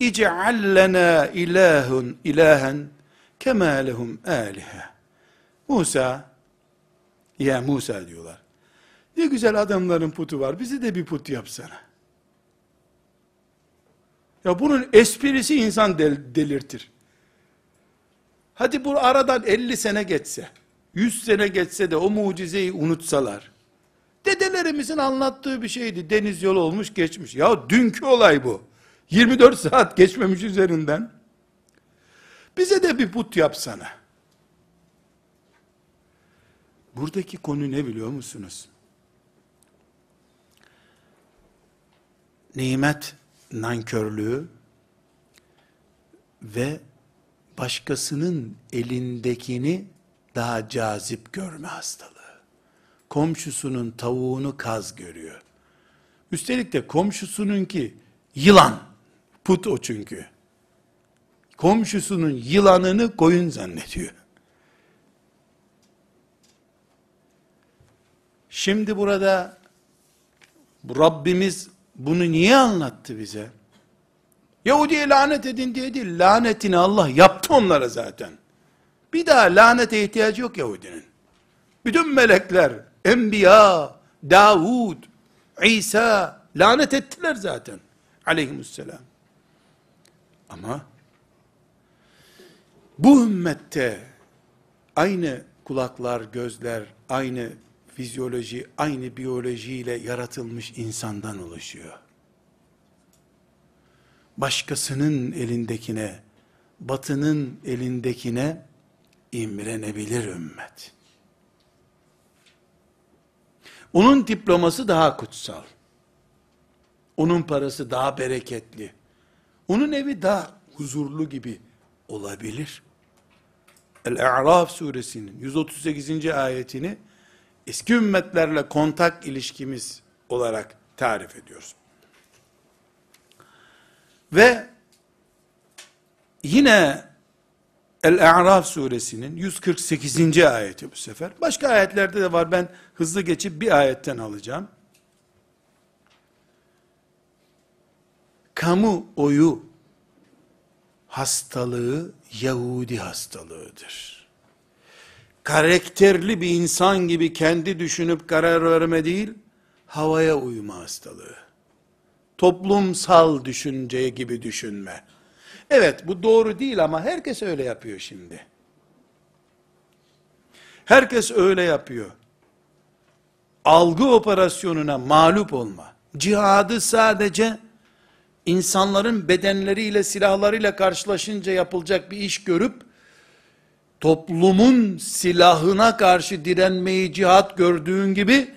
İce'al lena ilahun ilahen kema lehum alihe. Musa, ya Musa diyorlar. Ne güzel adamların putu var, bizi de bir put yapsana. Ya bunun esprisi insan del delirtir. Hadi bu aradan 50 sene geçse, 100 sene geçse de o mucizeyi unutsalar, dedelerimizin anlattığı bir şeydi, deniz yolu olmuş geçmiş. Ya dünkü olay bu. 24 saat geçmemiş üzerinden. Bize de bir put yapsana. Buradaki konu ne biliyor musunuz? Nimet nankörlüğü ve başkasının elindekini daha cazip görme hastalığı. Komşusunun tavuğunu kaz görüyor. Üstelik de komşusununki yılan. Put o çünkü. Komşusunun yılanını koyun zannediyor. Şimdi burada Rabbimiz bunu niye anlattı bize? Yahudi'ye lanet edin diye değil, lanetini Allah yaptı onlara zaten. Bir daha lanete ihtiyacı yok Yahudinin. Bütün melekler, enbiya, Davud, İsa lanet ettiler zaten. Aleyhisselam. Ama bu ümmette aynı kulaklar, gözler, aynı fizyoloji, aynı biyolojiyle yaratılmış insandan oluşuyor başkasının elindekine, batının elindekine imrenebilir ümmet. Onun diploması daha kutsal. Onun parası daha bereketli. Onun evi daha huzurlu gibi olabilir. El-A'raf suresinin 138. ayetini eski ümmetlerle kontak ilişkimiz olarak tarif ediyoruz. Ve yine El-A'raf suresinin 148. ayeti bu sefer. Başka ayetlerde de var. Ben hızlı geçip bir ayetten alacağım. Kamu oyu hastalığı Yahudi hastalığıdır. Karakterli bir insan gibi kendi düşünüp karar verme değil, havaya uyma hastalığı toplumsal düşünce gibi düşünme. Evet bu doğru değil ama herkes öyle yapıyor şimdi. Herkes öyle yapıyor. Algı operasyonuna mağlup olma. Cihadı sadece insanların bedenleriyle, silahlarıyla karşılaşınca yapılacak bir iş görüp, toplumun silahına karşı direnmeyi cihat gördüğün gibi,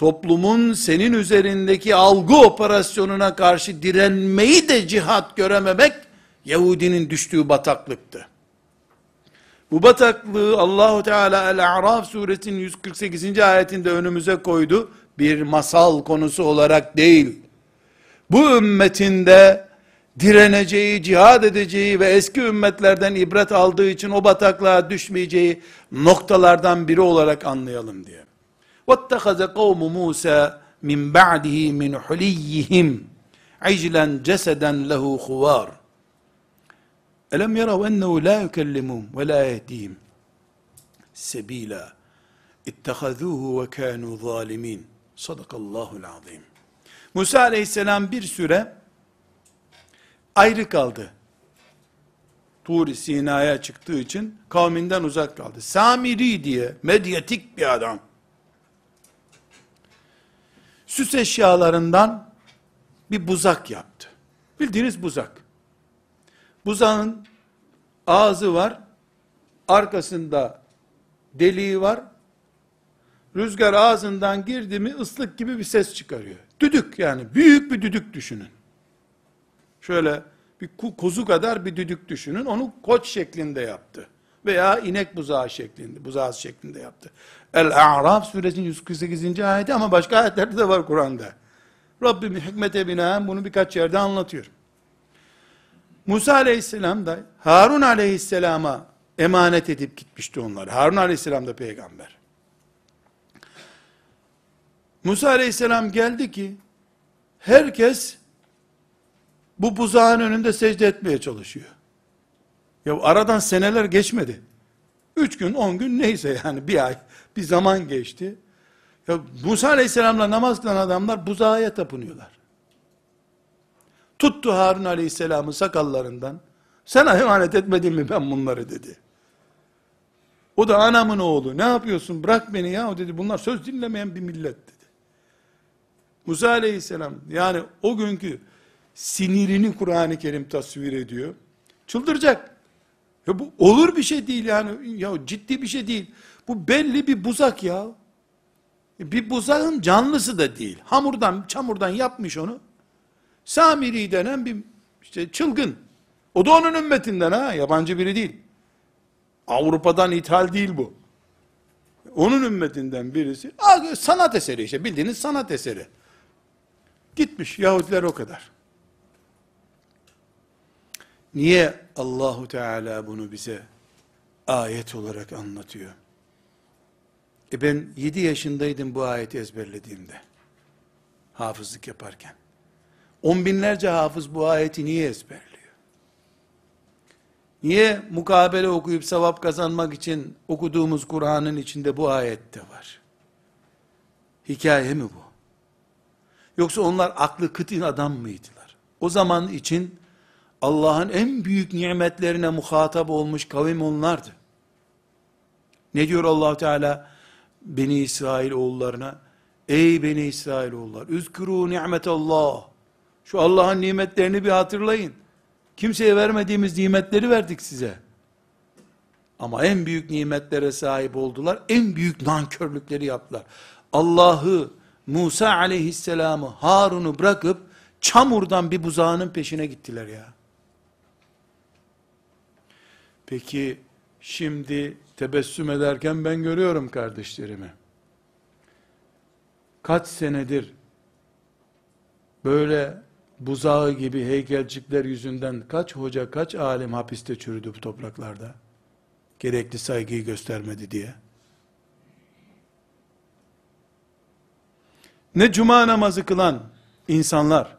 toplumun senin üzerindeki algı operasyonuna karşı direnmeyi de cihat görememek, Yahudinin düştüğü bataklıktı. Bu bataklığı Allahu Teala El-A'raf suresinin 148. ayetinde önümüze koydu. Bir masal konusu olarak değil. Bu ümmetinde direneceği, cihad edeceği ve eski ümmetlerden ibret aldığı için o bataklığa düşmeyeceği noktalardan biri olarak anlayalım diye. وَاتَّخَذَ قَوْمُ مُوسَى مِنْ بَعْدِهِ مِنْ حُلِيِّهِمْ عِجْلًا جَسَدًا لَهُ خُوَارٌ أَلَمْ يَرَوْا أَنَّهُ لَا يُكَلِّمُهُمْ وَلَا يَهْدِيهِمْ سَب۪يلًا اِتَّخَذُوهُ وَكَانُوا ظَالِمِينَ Sadakallahu azim. Musa aleyhisselam bir süre ayrı kaldı. Tur Sina'ya çıktığı için kavminden uzak kaldı. Samiri diye medyatik bir adam. Süs eşyalarından bir buzak yaptı. Bildiğiniz buzak. Buzağın ağzı var, arkasında deliği var. Rüzgar ağzından girdi mi ıslık gibi bir ses çıkarıyor. Düdük yani büyük bir düdük düşünün. Şöyle bir kuzu kadar bir düdük düşünün. Onu koç şeklinde yaptı. Veya inek buzağı şeklinde, buzağı şeklinde yaptı. El-A'raf suresinin 148. ayeti ama başka ayetlerde de var Kur'an'da. Rabbim hikmete binaen bunu birkaç yerde anlatıyor. Musa aleyhisselam da Harun aleyhisselama emanet edip gitmişti onları. Harun aleyhisselam da peygamber. Musa aleyhisselam geldi ki herkes bu buzağın önünde secde etmeye çalışıyor. Ya aradan seneler geçmedi. Üç gün, on gün neyse yani bir ay, bir zaman geçti. Ya Musa aleyhisselamla namaz kılan adamlar buzağa tapınıyorlar. Tuttu Harun aleyhisselamı sakallarından. Sana emanet etmedim mi ben bunları dedi. O da anamın oğlu ne yapıyorsun bırak beni ya o dedi bunlar söz dinlemeyen bir millet dedi. Musa aleyhisselam yani o günkü sinirini Kur'an-ı Kerim tasvir ediyor. Çıldıracak. Ya bu olur bir şey değil yani. Ya ciddi bir şey değil. Bu belli bir buzak ya. Bir buzağın canlısı da değil. Hamurdan, çamurdan yapmış onu. Samiri denen bir işte çılgın. O da onun ümmetinden ha, yabancı biri değil. Avrupa'dan ithal değil bu. Onun ümmetinden birisi. Sanat eseri işte bildiğiniz sanat eseri. Gitmiş Yahudiler o kadar. Niye Allahu Teala bunu bize ayet olarak anlatıyor? E ben 7 yaşındaydım bu ayeti ezberlediğimde. Hafızlık yaparken. On binlerce hafız bu ayeti niye ezberliyor? Niye mukabele okuyup sevap kazanmak için okuduğumuz Kur'an'ın içinde bu ayette var? Hikaye mi bu? Yoksa onlar aklı kıtın adam mıydılar? O zaman için Allah'ın en büyük nimetlerine muhatap olmuş kavim onlardı. Ne diyor allah Teala? Beni İsrail oğullarına, ey Beni İsrail oğullar, üzkürû ni'metallah, şu Allah'ın nimetlerini bir hatırlayın. Kimseye vermediğimiz nimetleri verdik size. Ama en büyük nimetlere sahip oldular, en büyük nankörlükleri yaptılar. Allah'ı, Musa aleyhisselamı, Harun'u bırakıp, çamurdan bir buzağının peşine gittiler ya. Peki şimdi tebessüm ederken ben görüyorum kardeşlerimi. Kaç senedir böyle buzağı gibi heykelcikler yüzünden kaç hoca, kaç alim hapiste çürüdü bu topraklarda? Gerekli saygıyı göstermedi diye. Ne cuma namazı kılan insanlar,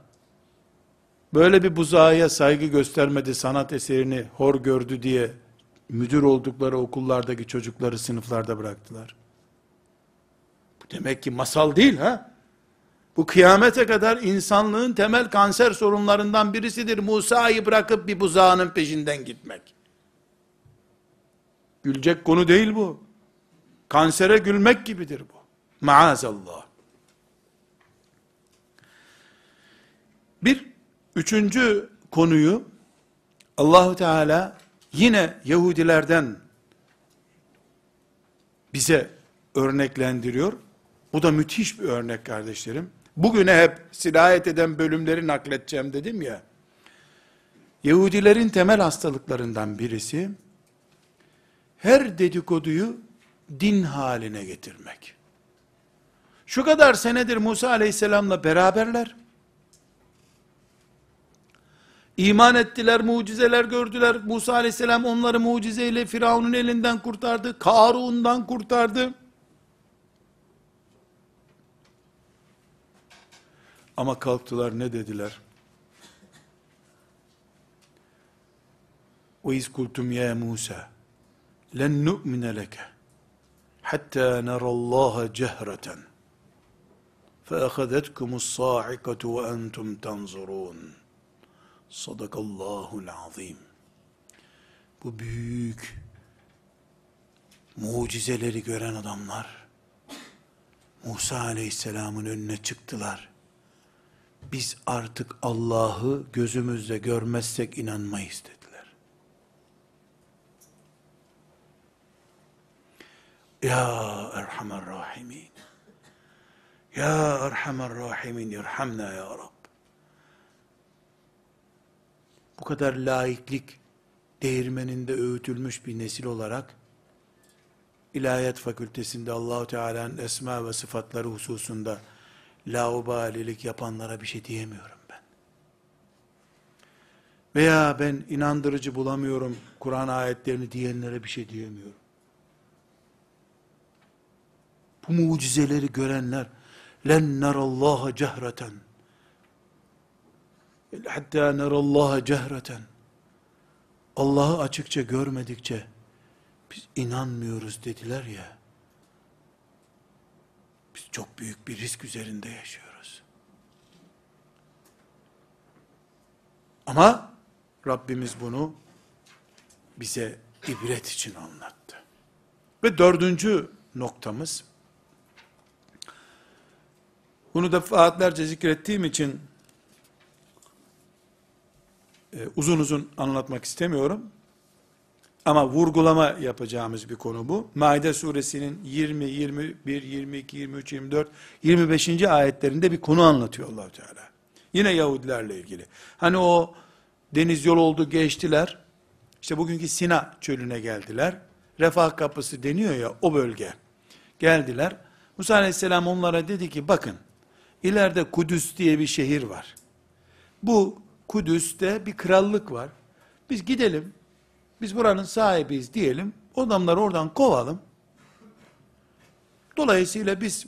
böyle bir buzağıya saygı göstermedi, sanat eserini hor gördü diye, müdür oldukları okullardaki çocukları sınıflarda bıraktılar. Bu demek ki masal değil ha? Bu kıyamete kadar insanlığın temel kanser sorunlarından birisidir. Musa'yı bırakıp bir buzağının peşinden gitmek. Gülecek konu değil bu. Kansere gülmek gibidir bu. Maazallah. Bir üçüncü konuyu Allahu Teala yine Yahudilerden bize örneklendiriyor. Bu da müthiş bir örnek kardeşlerim. Bugüne hep sirayet eden bölümleri nakledeceğim dedim ya. Yahudilerin temel hastalıklarından birisi, her dedikoduyu din haline getirmek. Şu kadar senedir Musa aleyhisselamla beraberler. İman ettiler, mucizeler gördüler. Musa aleyhisselam onları mucizeyle Firavun'un elinden kurtardı. Karun'dan kurtardı. Ama kalktılar ne dediler? Ve izkultum ya Musa len nu'mine leke hatta nerallaha cehreten fe ehedetkumus sa'ikatu ve entum tanzurun.'' Sadakallahul azim. bu büyük mucizeleri gören adamlar Musa aleyhisselamın önüne çıktılar. Biz artık Allah'ı gözümüzle görmezsek inanmayız dediler. Ya Erhamer Rahimin. Ya Erhamer Rahimin irhamna ya Rab. Bu kadar laiklik değirmeninde öğütülmüş bir nesil olarak İlahiyat Fakültesinde Allahu Teala'nın esma ve sıfatları hususunda laubalilik yapanlara bir şey diyemiyorum ben. Veya ben inandırıcı bulamıyorum Kur'an ayetlerini diyenlere bir şey diyemiyorum. Bu mucizeleri görenler len nerallaha cehreten hatta nerallaha cehreten Allah'ı açıkça görmedikçe biz inanmıyoruz dediler ya. Biz çok büyük bir risk üzerinde yaşıyoruz. Ama Rabbimiz bunu bize ibret için anlattı. Ve dördüncü noktamız, bunu defaatlerce zikrettiğim için e, uzun uzun anlatmak istemiyorum. Ama vurgulama yapacağımız bir konu bu. Maide suresinin 20, 21, 22, 23, 24, 25. ayetlerinde bir konu anlatıyor allah Teala. Yine Yahudilerle ilgili. Hani o deniz yol oldu geçtiler. İşte bugünkü Sina çölüne geldiler. Refah kapısı deniyor ya o bölge. Geldiler. Musa aleyhisselam onlara dedi ki bakın ileride Kudüs diye bir şehir var. Bu Kudüs'te bir krallık var. Biz gidelim biz buranın sahibiyiz diyelim. O adamları oradan kovalım. Dolayısıyla biz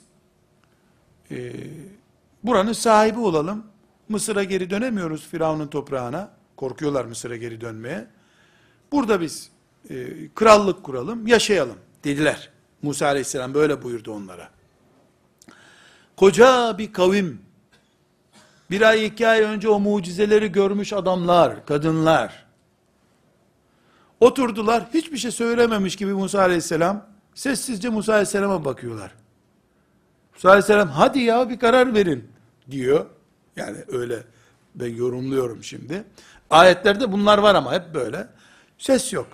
e, buranın sahibi olalım. Mısır'a geri dönemiyoruz Firavun'un toprağına. Korkuyorlar Mısır'a geri dönmeye. Burada biz e, krallık kuralım, yaşayalım dediler. Musa aleyhisselam böyle buyurdu onlara. Koca bir kavim, bir ay iki ay önce o mucizeleri görmüş adamlar, kadınlar, Oturdular, hiçbir şey söylememiş gibi Musa aleyhisselam, sessizce Musa aleyhisselama bakıyorlar. Musa aleyhisselam, hadi ya bir karar verin, diyor. Yani öyle ben yorumluyorum şimdi. Ayetlerde bunlar var ama hep böyle. Ses yok.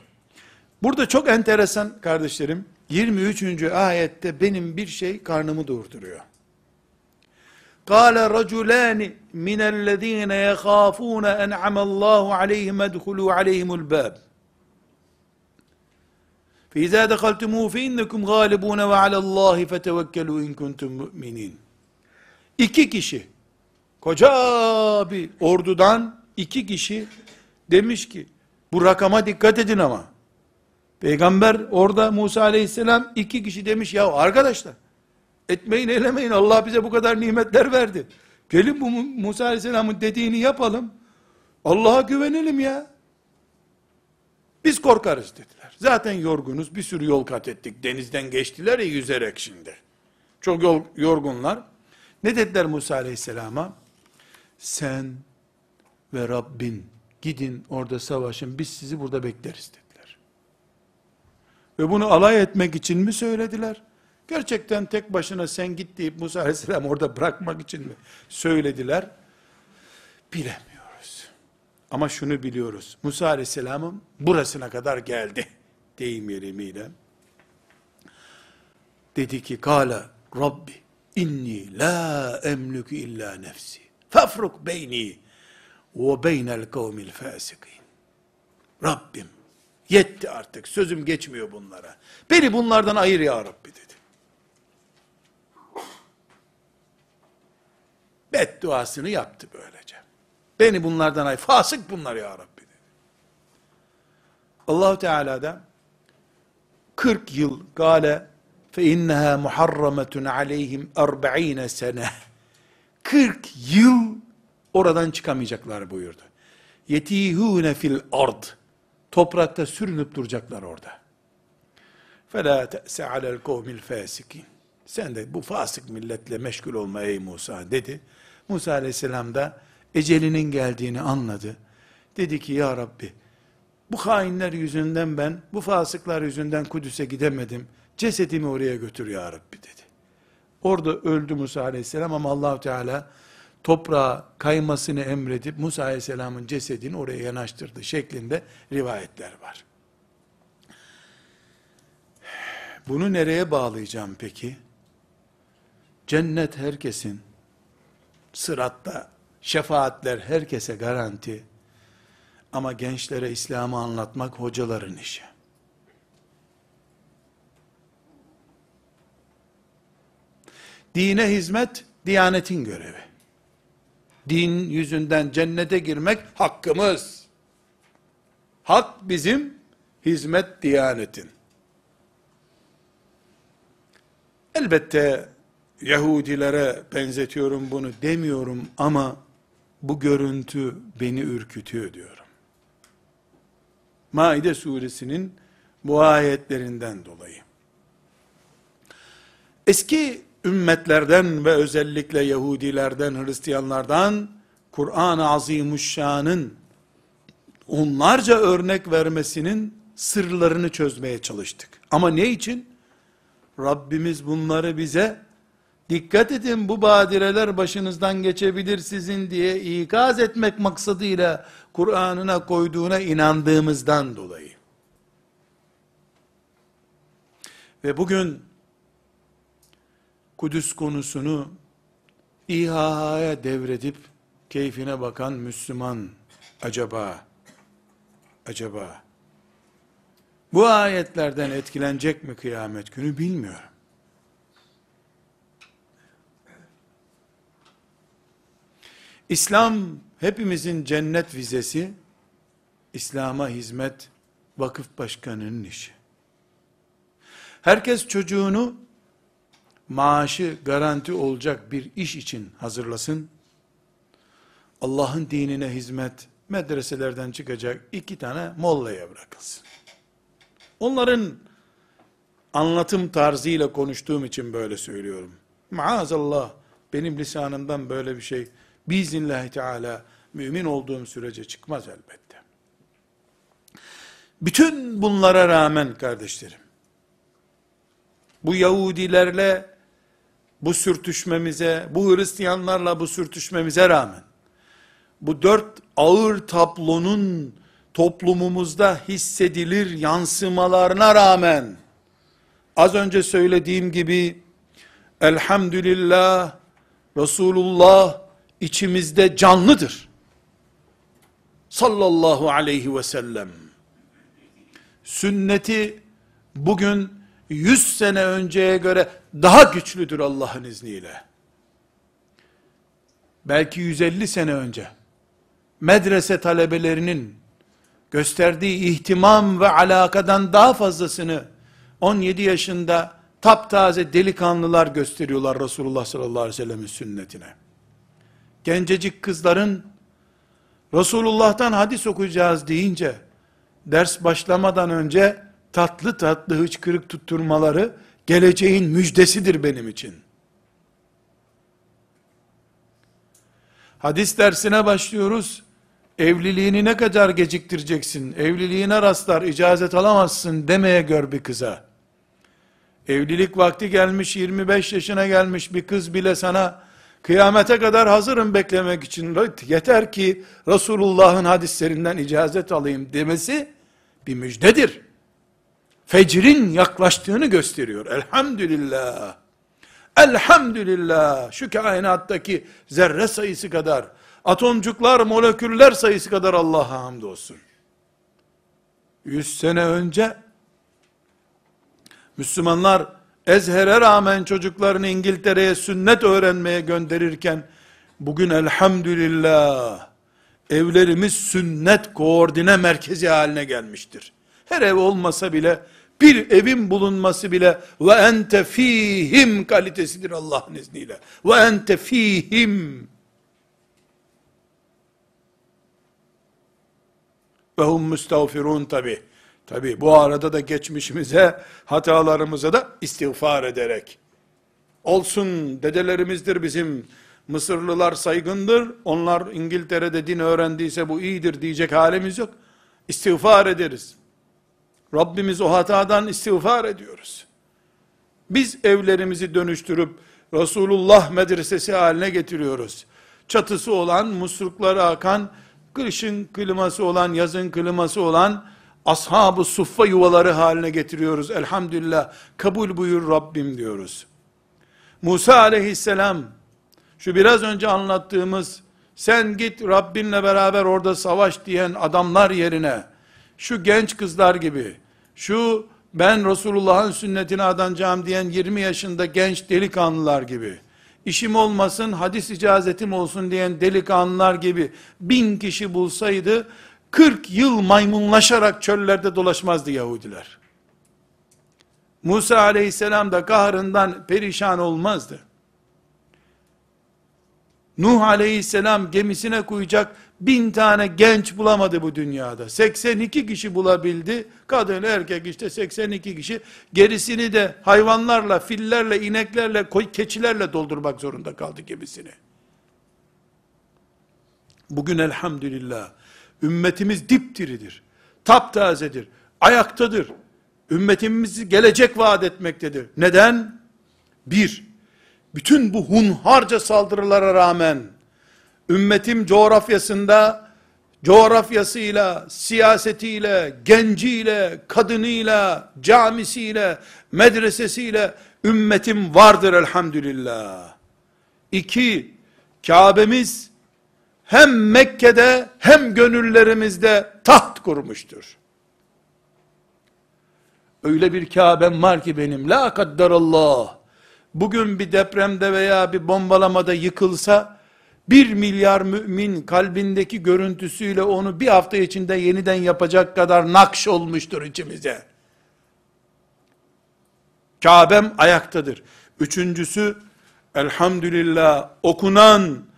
Burada çok enteresan kardeşlerim, 23. ayette benim bir şey karnımı durduruyor. قال رجلان من الذين يخافون أنعم الله عليهم ادخلوا عليهم الباب فَاِذَا دَخَلْتُمُهُ فَاِنَّكُمْ غَالِبُونَ وَعَلَى اللّٰهِ فَتَوَكَّلُوا اِنْ كُنْتُمْ مُؤْمِنِينَ İki kişi, koca bir ordudan iki kişi demiş ki, bu rakama dikkat edin ama. Peygamber orada Musa aleyhisselam iki kişi demiş, ya arkadaşlar, etmeyin eylemeyin, Allah bize bu kadar nimetler verdi. Gelin bu Musa aleyhisselamın dediğini yapalım, Allah'a güvenelim ya. Biz korkarız dediler. Zaten yorgunuz, bir sürü yol kat ettik. Denizden geçtiler ya yüzerek şimdi. Çok yol, yorgunlar. Ne dediler Musa aleyhisselama? Sen ve Rabbin gidin orada savaşın, biz sizi burada bekleriz dediler. Ve bunu alay etmek için mi söylediler? Gerçekten tek başına sen git deyip Musa aleyhisselam orada bırakmak için mi söylediler? Bilemiyorum. Ama şunu biliyoruz. Musa aleyhisselamın burasına kadar geldi. Deyim yerimiyle. Dedi ki, Kale Rabbi inni la emlükü illa nefsi. Fafruk beyni ve beynel kavmil fasikin. Rabbim yetti artık sözüm geçmiyor bunlara. Beni bunlardan ayır ya Rabbi dedi. Bedduasını yaptı böylece. Beni bunlardan ay, fasık bunlar ya Rabbi dedi. Allahu Teala da 40 yıl gale fe inneha muharrametun aleyhim 40 sene. 40 yıl oradan çıkamayacaklar buyurdu. Yetihune fil ard. Toprakta sürünüp duracaklar orada. Fela te'se alel kavmil fasikin. Sen de bu fasık milletle meşgul olma ey Musa dedi. Musa aleyhisselam da ecelinin geldiğini anladı. Dedi ki ya Rabbi bu hainler yüzünden ben, bu fasıklar yüzünden Kudüs'e gidemedim. Cesedimi oraya götür ya Rabbi dedi. Orada öldü Musa aleyhisselam ama allah Teala toprağa kaymasını emredip Musa aleyhisselamın cesedini oraya yanaştırdı şeklinde rivayetler var. Bunu nereye bağlayacağım peki? Cennet herkesin, sıratta şefaatler herkese garanti. Ama gençlere İslam'ı anlatmak hocaların işi. Dine hizmet, diyanetin görevi. Din yüzünden cennete girmek hakkımız. Hak bizim, hizmet diyanetin. Elbette Yahudilere benzetiyorum bunu demiyorum ama bu görüntü beni ürkütüyor diyorum. Maide suresinin bu ayetlerinden dolayı. Eski ümmetlerden ve özellikle Yahudilerden, Hristiyanlardan Kur'an-ı Azimuşşan'ın onlarca örnek vermesinin sırlarını çözmeye çalıştık. Ama ne için? Rabbimiz bunları bize dikkat edin bu badireler başınızdan geçebilir sizin diye ikaz etmek maksadıyla Kur'an'ına koyduğuna inandığımızdan dolayı. Ve bugün Kudüs konusunu İHA'ya devredip keyfine bakan Müslüman acaba acaba bu ayetlerden etkilenecek mi kıyamet günü bilmiyorum. İslam hepimizin cennet vizesi, İslam'a hizmet vakıf başkanının işi. Herkes çocuğunu maaşı garanti olacak bir iş için hazırlasın. Allah'ın dinine hizmet medreselerden çıkacak iki tane mollaya bırakılsın. Onların anlatım tarzıyla konuştuğum için böyle söylüyorum. Maazallah benim lisanımdan böyle bir şey biiznillahü teala mümin olduğum sürece çıkmaz elbette. Bütün bunlara rağmen kardeşlerim, bu Yahudilerle bu sürtüşmemize, bu Hristiyanlarla bu sürtüşmemize rağmen, bu dört ağır tablonun toplumumuzda hissedilir yansımalarına rağmen, az önce söylediğim gibi, elhamdülillah, Resulullah içimizde canlıdır. Sallallahu aleyhi ve sellem. Sünneti bugün 100 sene önceye göre daha güçlüdür Allah'ın izniyle. Belki 150 sene önce medrese talebelerinin gösterdiği ihtimam ve alakadan daha fazlasını 17 yaşında taptaze delikanlılar gösteriyorlar Resulullah sallallahu aleyhi ve sellemin sünnetine. Gencecik kızların Resulullah'tan hadis okuyacağız deyince ders başlamadan önce tatlı tatlı hıçkırık tutturmaları geleceğin müjdesidir benim için. Hadis dersine başlıyoruz. Evliliğini ne kadar geciktireceksin? Evliliğine rastlar, icazet alamazsın demeye gör bir kıza. Evlilik vakti gelmiş, 25 yaşına gelmiş bir kız bile sana kıyamete kadar hazırım beklemek için. Yeter ki Resulullah'ın hadislerinden icazet alayım demesi bir müjdedir. Fecrin yaklaştığını gösteriyor. Elhamdülillah. Elhamdülillah. Şu kainattaki zerre sayısı kadar, atomcuklar, moleküller sayısı kadar Allah'a hamdolsun. Yüz sene önce Müslümanlar Ezher'e rağmen çocuklarını İngiltere'ye sünnet öğrenmeye gönderirken bugün elhamdülillah evlerimiz sünnet koordine merkezi haline gelmiştir. Her ev olmasa bile bir evin bulunması bile ve ente fihim kalitesidir Allah'ın izniyle. Ve ente fihim ve hum müstağfirun tabi. Tabi bu arada da geçmişimize, hatalarımıza da istiğfar ederek. Olsun dedelerimizdir bizim, Mısırlılar saygındır, onlar İngiltere'de din öğrendiyse bu iyidir diyecek halimiz yok. istiğfar ederiz. Rabbimiz o hatadan istiğfar ediyoruz. Biz evlerimizi dönüştürüp Resulullah medresesi haline getiriyoruz. Çatısı olan, muslukları akan, kışın kliması olan, yazın kliması olan ashab-ı suffa yuvaları haline getiriyoruz. Elhamdülillah kabul buyur Rabbim diyoruz. Musa aleyhisselam şu biraz önce anlattığımız sen git Rabbinle beraber orada savaş diyen adamlar yerine şu genç kızlar gibi şu ben Resulullah'ın sünnetine adanacağım diyen 20 yaşında genç delikanlılar gibi işim olmasın hadis icazetim olsun diyen delikanlılar gibi bin kişi bulsaydı 40 yıl maymunlaşarak çöllerde dolaşmazdı Yahudiler. Musa aleyhisselam da kahrından perişan olmazdı. Nuh aleyhisselam gemisine koyacak bin tane genç bulamadı bu dünyada. 82 kişi bulabildi. Kadın erkek işte 82 kişi. Gerisini de hayvanlarla, fillerle, ineklerle, keçilerle doldurmak zorunda kaldı gemisini. Bugün elhamdülillah ümmetimiz dipdiridir. Taptazedir. Ayaktadır. Ümmetimizi gelecek vaat etmektedir. Neden? Bir, bütün bu hunharca saldırılara rağmen, ümmetim coğrafyasında, coğrafyasıyla, siyasetiyle, genciyle, kadınıyla, camisiyle, medresesiyle, ümmetim vardır elhamdülillah. İki, Kabe'miz, hem Mekke'de hem gönüllerimizde taht kurmuştur. Öyle bir Kabe'm var ki benim, la kaddarallah, bugün bir depremde veya bir bombalamada yıkılsa, bir milyar mümin kalbindeki görüntüsüyle onu bir hafta içinde yeniden yapacak kadar nakş olmuştur içimize. Kabe'm ayaktadır. Üçüncüsü, elhamdülillah okunan,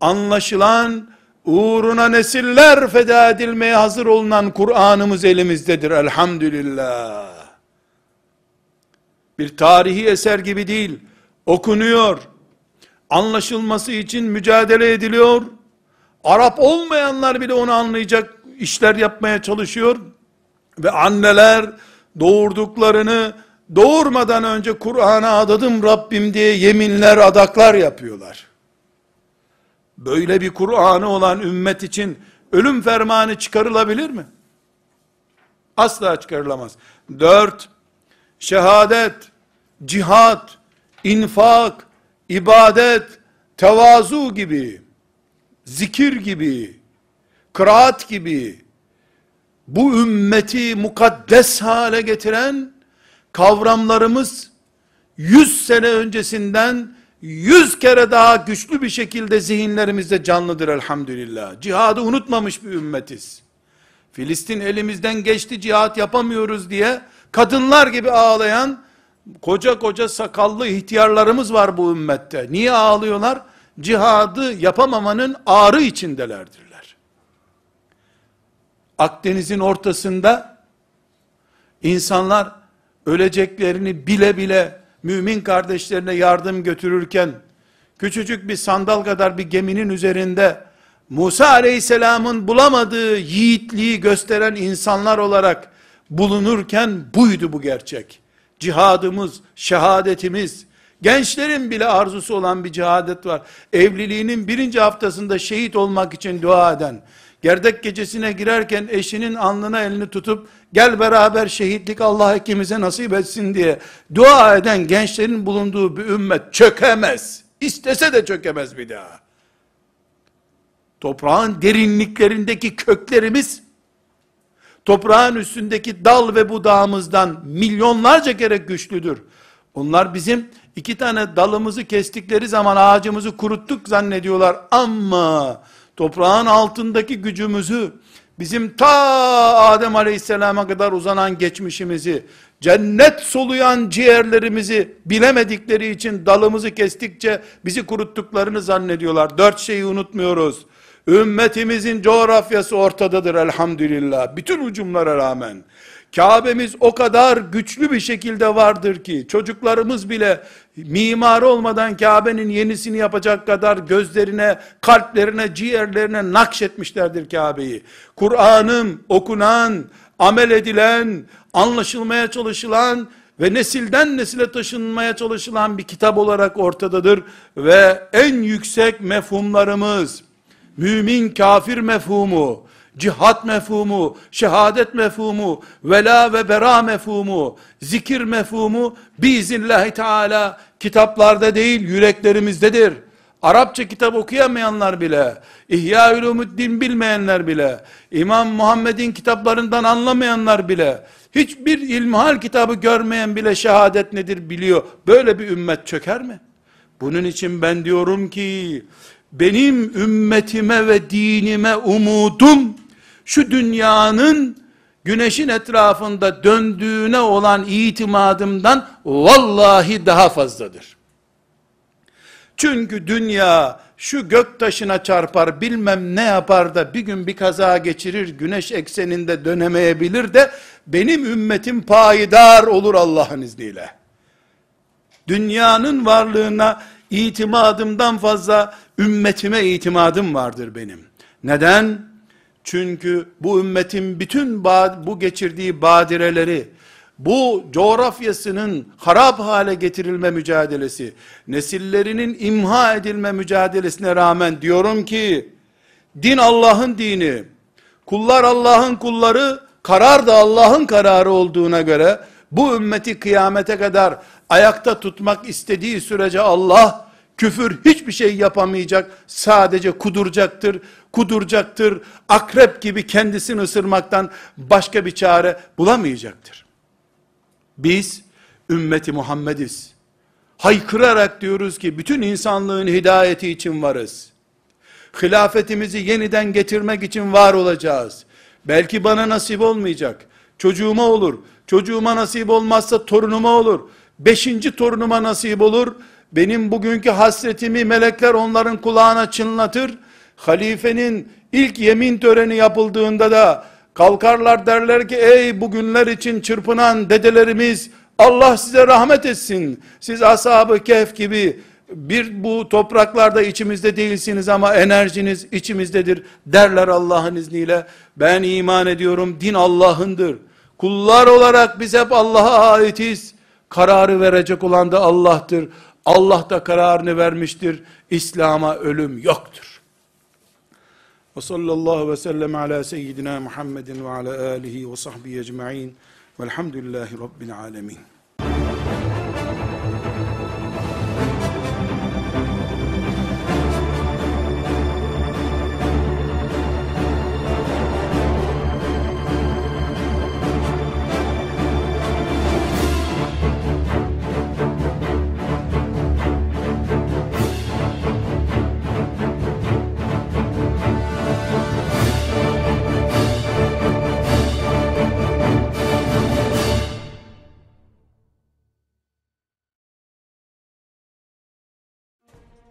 anlaşılan, uğruna nesiller feda edilmeye hazır olunan Kur'an'ımız elimizdedir elhamdülillah. Bir tarihi eser gibi değil, okunuyor, anlaşılması için mücadele ediliyor, Arap olmayanlar bile onu anlayacak işler yapmaya çalışıyor, ve anneler doğurduklarını doğurmadan önce Kur'an'a adadım Rabbim diye yeminler, adaklar yapıyorlar. Böyle bir Kur'an'ı olan ümmet için ölüm fermanı çıkarılabilir mi? Asla çıkarılamaz. Dört, şehadet, cihat, infak, ibadet, tevazu gibi, zikir gibi, kıraat gibi, bu ümmeti mukaddes hale getiren kavramlarımız, yüz sene öncesinden yüz kere daha güçlü bir şekilde zihinlerimizde canlıdır elhamdülillah. Cihadı unutmamış bir ümmetiz. Filistin elimizden geçti cihat yapamıyoruz diye kadınlar gibi ağlayan koca koca sakallı ihtiyarlarımız var bu ümmette. Niye ağlıyorlar? Cihadı yapamamanın ağrı içindelerdirler. Akdeniz'in ortasında insanlar öleceklerini bile bile mümin kardeşlerine yardım götürürken, küçücük bir sandal kadar bir geminin üzerinde, Musa aleyhisselamın bulamadığı yiğitliği gösteren insanlar olarak bulunurken buydu bu gerçek. Cihadımız, şehadetimiz, gençlerin bile arzusu olan bir cihadet var. Evliliğinin birinci haftasında şehit olmak için dua eden, gerdek gecesine girerken eşinin alnına elini tutup, gel beraber şehitlik Allah ikimize nasip etsin diye dua eden gençlerin bulunduğu bir ümmet çökemez. İstese de çökemez bir daha. Toprağın derinliklerindeki köklerimiz, toprağın üstündeki dal ve budağımızdan milyonlarca kere güçlüdür. Onlar bizim iki tane dalımızı kestikleri zaman ağacımızı kuruttuk zannediyorlar ama toprağın altındaki gücümüzü, bizim ta Adem aleyhisselama kadar uzanan geçmişimizi, cennet soluyan ciğerlerimizi bilemedikleri için dalımızı kestikçe bizi kuruttuklarını zannediyorlar. Dört şeyi unutmuyoruz. Ümmetimizin coğrafyası ortadadır elhamdülillah. Bütün ucumlara rağmen. Kabe'miz o kadar güçlü bir şekilde vardır ki çocuklarımız bile mimar olmadan Kabe'nin yenisini yapacak kadar gözlerine, kalplerine, ciğerlerine nakşetmişlerdir Kabe'yi. Kur'an'ım okunan, amel edilen, anlaşılmaya çalışılan ve nesilden nesile taşınmaya çalışılan bir kitap olarak ortadadır ve en yüksek mefhumlarımız mümin kafir mefhumu, cihat mefhumu, şehadet mefhumu, vela ve bera mefhumu, zikir mefhumu biiznillahü teala kitaplarda değil yüreklerimizdedir. Arapça kitap okuyamayanlar bile, İhya Ulumuddin bilmeyenler bile, İmam Muhammed'in kitaplarından anlamayanlar bile, hiçbir ilmihal kitabı görmeyen bile şehadet nedir biliyor. Böyle bir ümmet çöker mi? Bunun için ben diyorum ki, benim ümmetime ve dinime umudum, şu dünyanın güneşin etrafında döndüğüne olan itimadımdan vallahi daha fazladır. Çünkü dünya şu gök taşına çarpar bilmem ne yapar da bir gün bir kaza geçirir güneş ekseninde dönemeyebilir de benim ümmetim payidar olur Allah'ın izniyle. Dünyanın varlığına itimadımdan fazla ümmetime itimadım vardır benim. Neden? Çünkü bu ümmetin bütün bu geçirdiği badireleri, bu coğrafyasının harap hale getirilme mücadelesi, nesillerinin imha edilme mücadelesine rağmen diyorum ki, din Allah'ın dini, kullar Allah'ın kulları, karar da Allah'ın kararı olduğuna göre, bu ümmeti kıyamete kadar ayakta tutmak istediği sürece Allah, küfür hiçbir şey yapamayacak, sadece kuduracaktır, kuduracaktır, akrep gibi kendisini ısırmaktan başka bir çare bulamayacaktır. Biz, ümmeti Muhammediz. Haykırarak diyoruz ki, bütün insanlığın hidayeti için varız. Hilafetimizi yeniden getirmek için var olacağız. Belki bana nasip olmayacak. Çocuğuma olur. Çocuğuma nasip olmazsa torunuma olur. Beşinci torunuma nasip olur benim bugünkü hasretimi melekler onların kulağına çınlatır. Halifenin ilk yemin töreni yapıldığında da kalkarlar derler ki ey bugünler için çırpınan dedelerimiz Allah size rahmet etsin. Siz ashab-ı kehf gibi bir bu topraklarda içimizde değilsiniz ama enerjiniz içimizdedir derler Allah'ın izniyle. Ben iman ediyorum din Allah'ındır. Kullar olarak biz hep Allah'a aitiz. Kararı verecek olan da Allah'tır. Allah da kararını vermiştir. İslam'a ölüm yoktur. Ve sallallahu ve sellem ala seyyidina Muhammedin ve ala alihi ve sahbihi ecma'in velhamdülillahi rabbil alemin.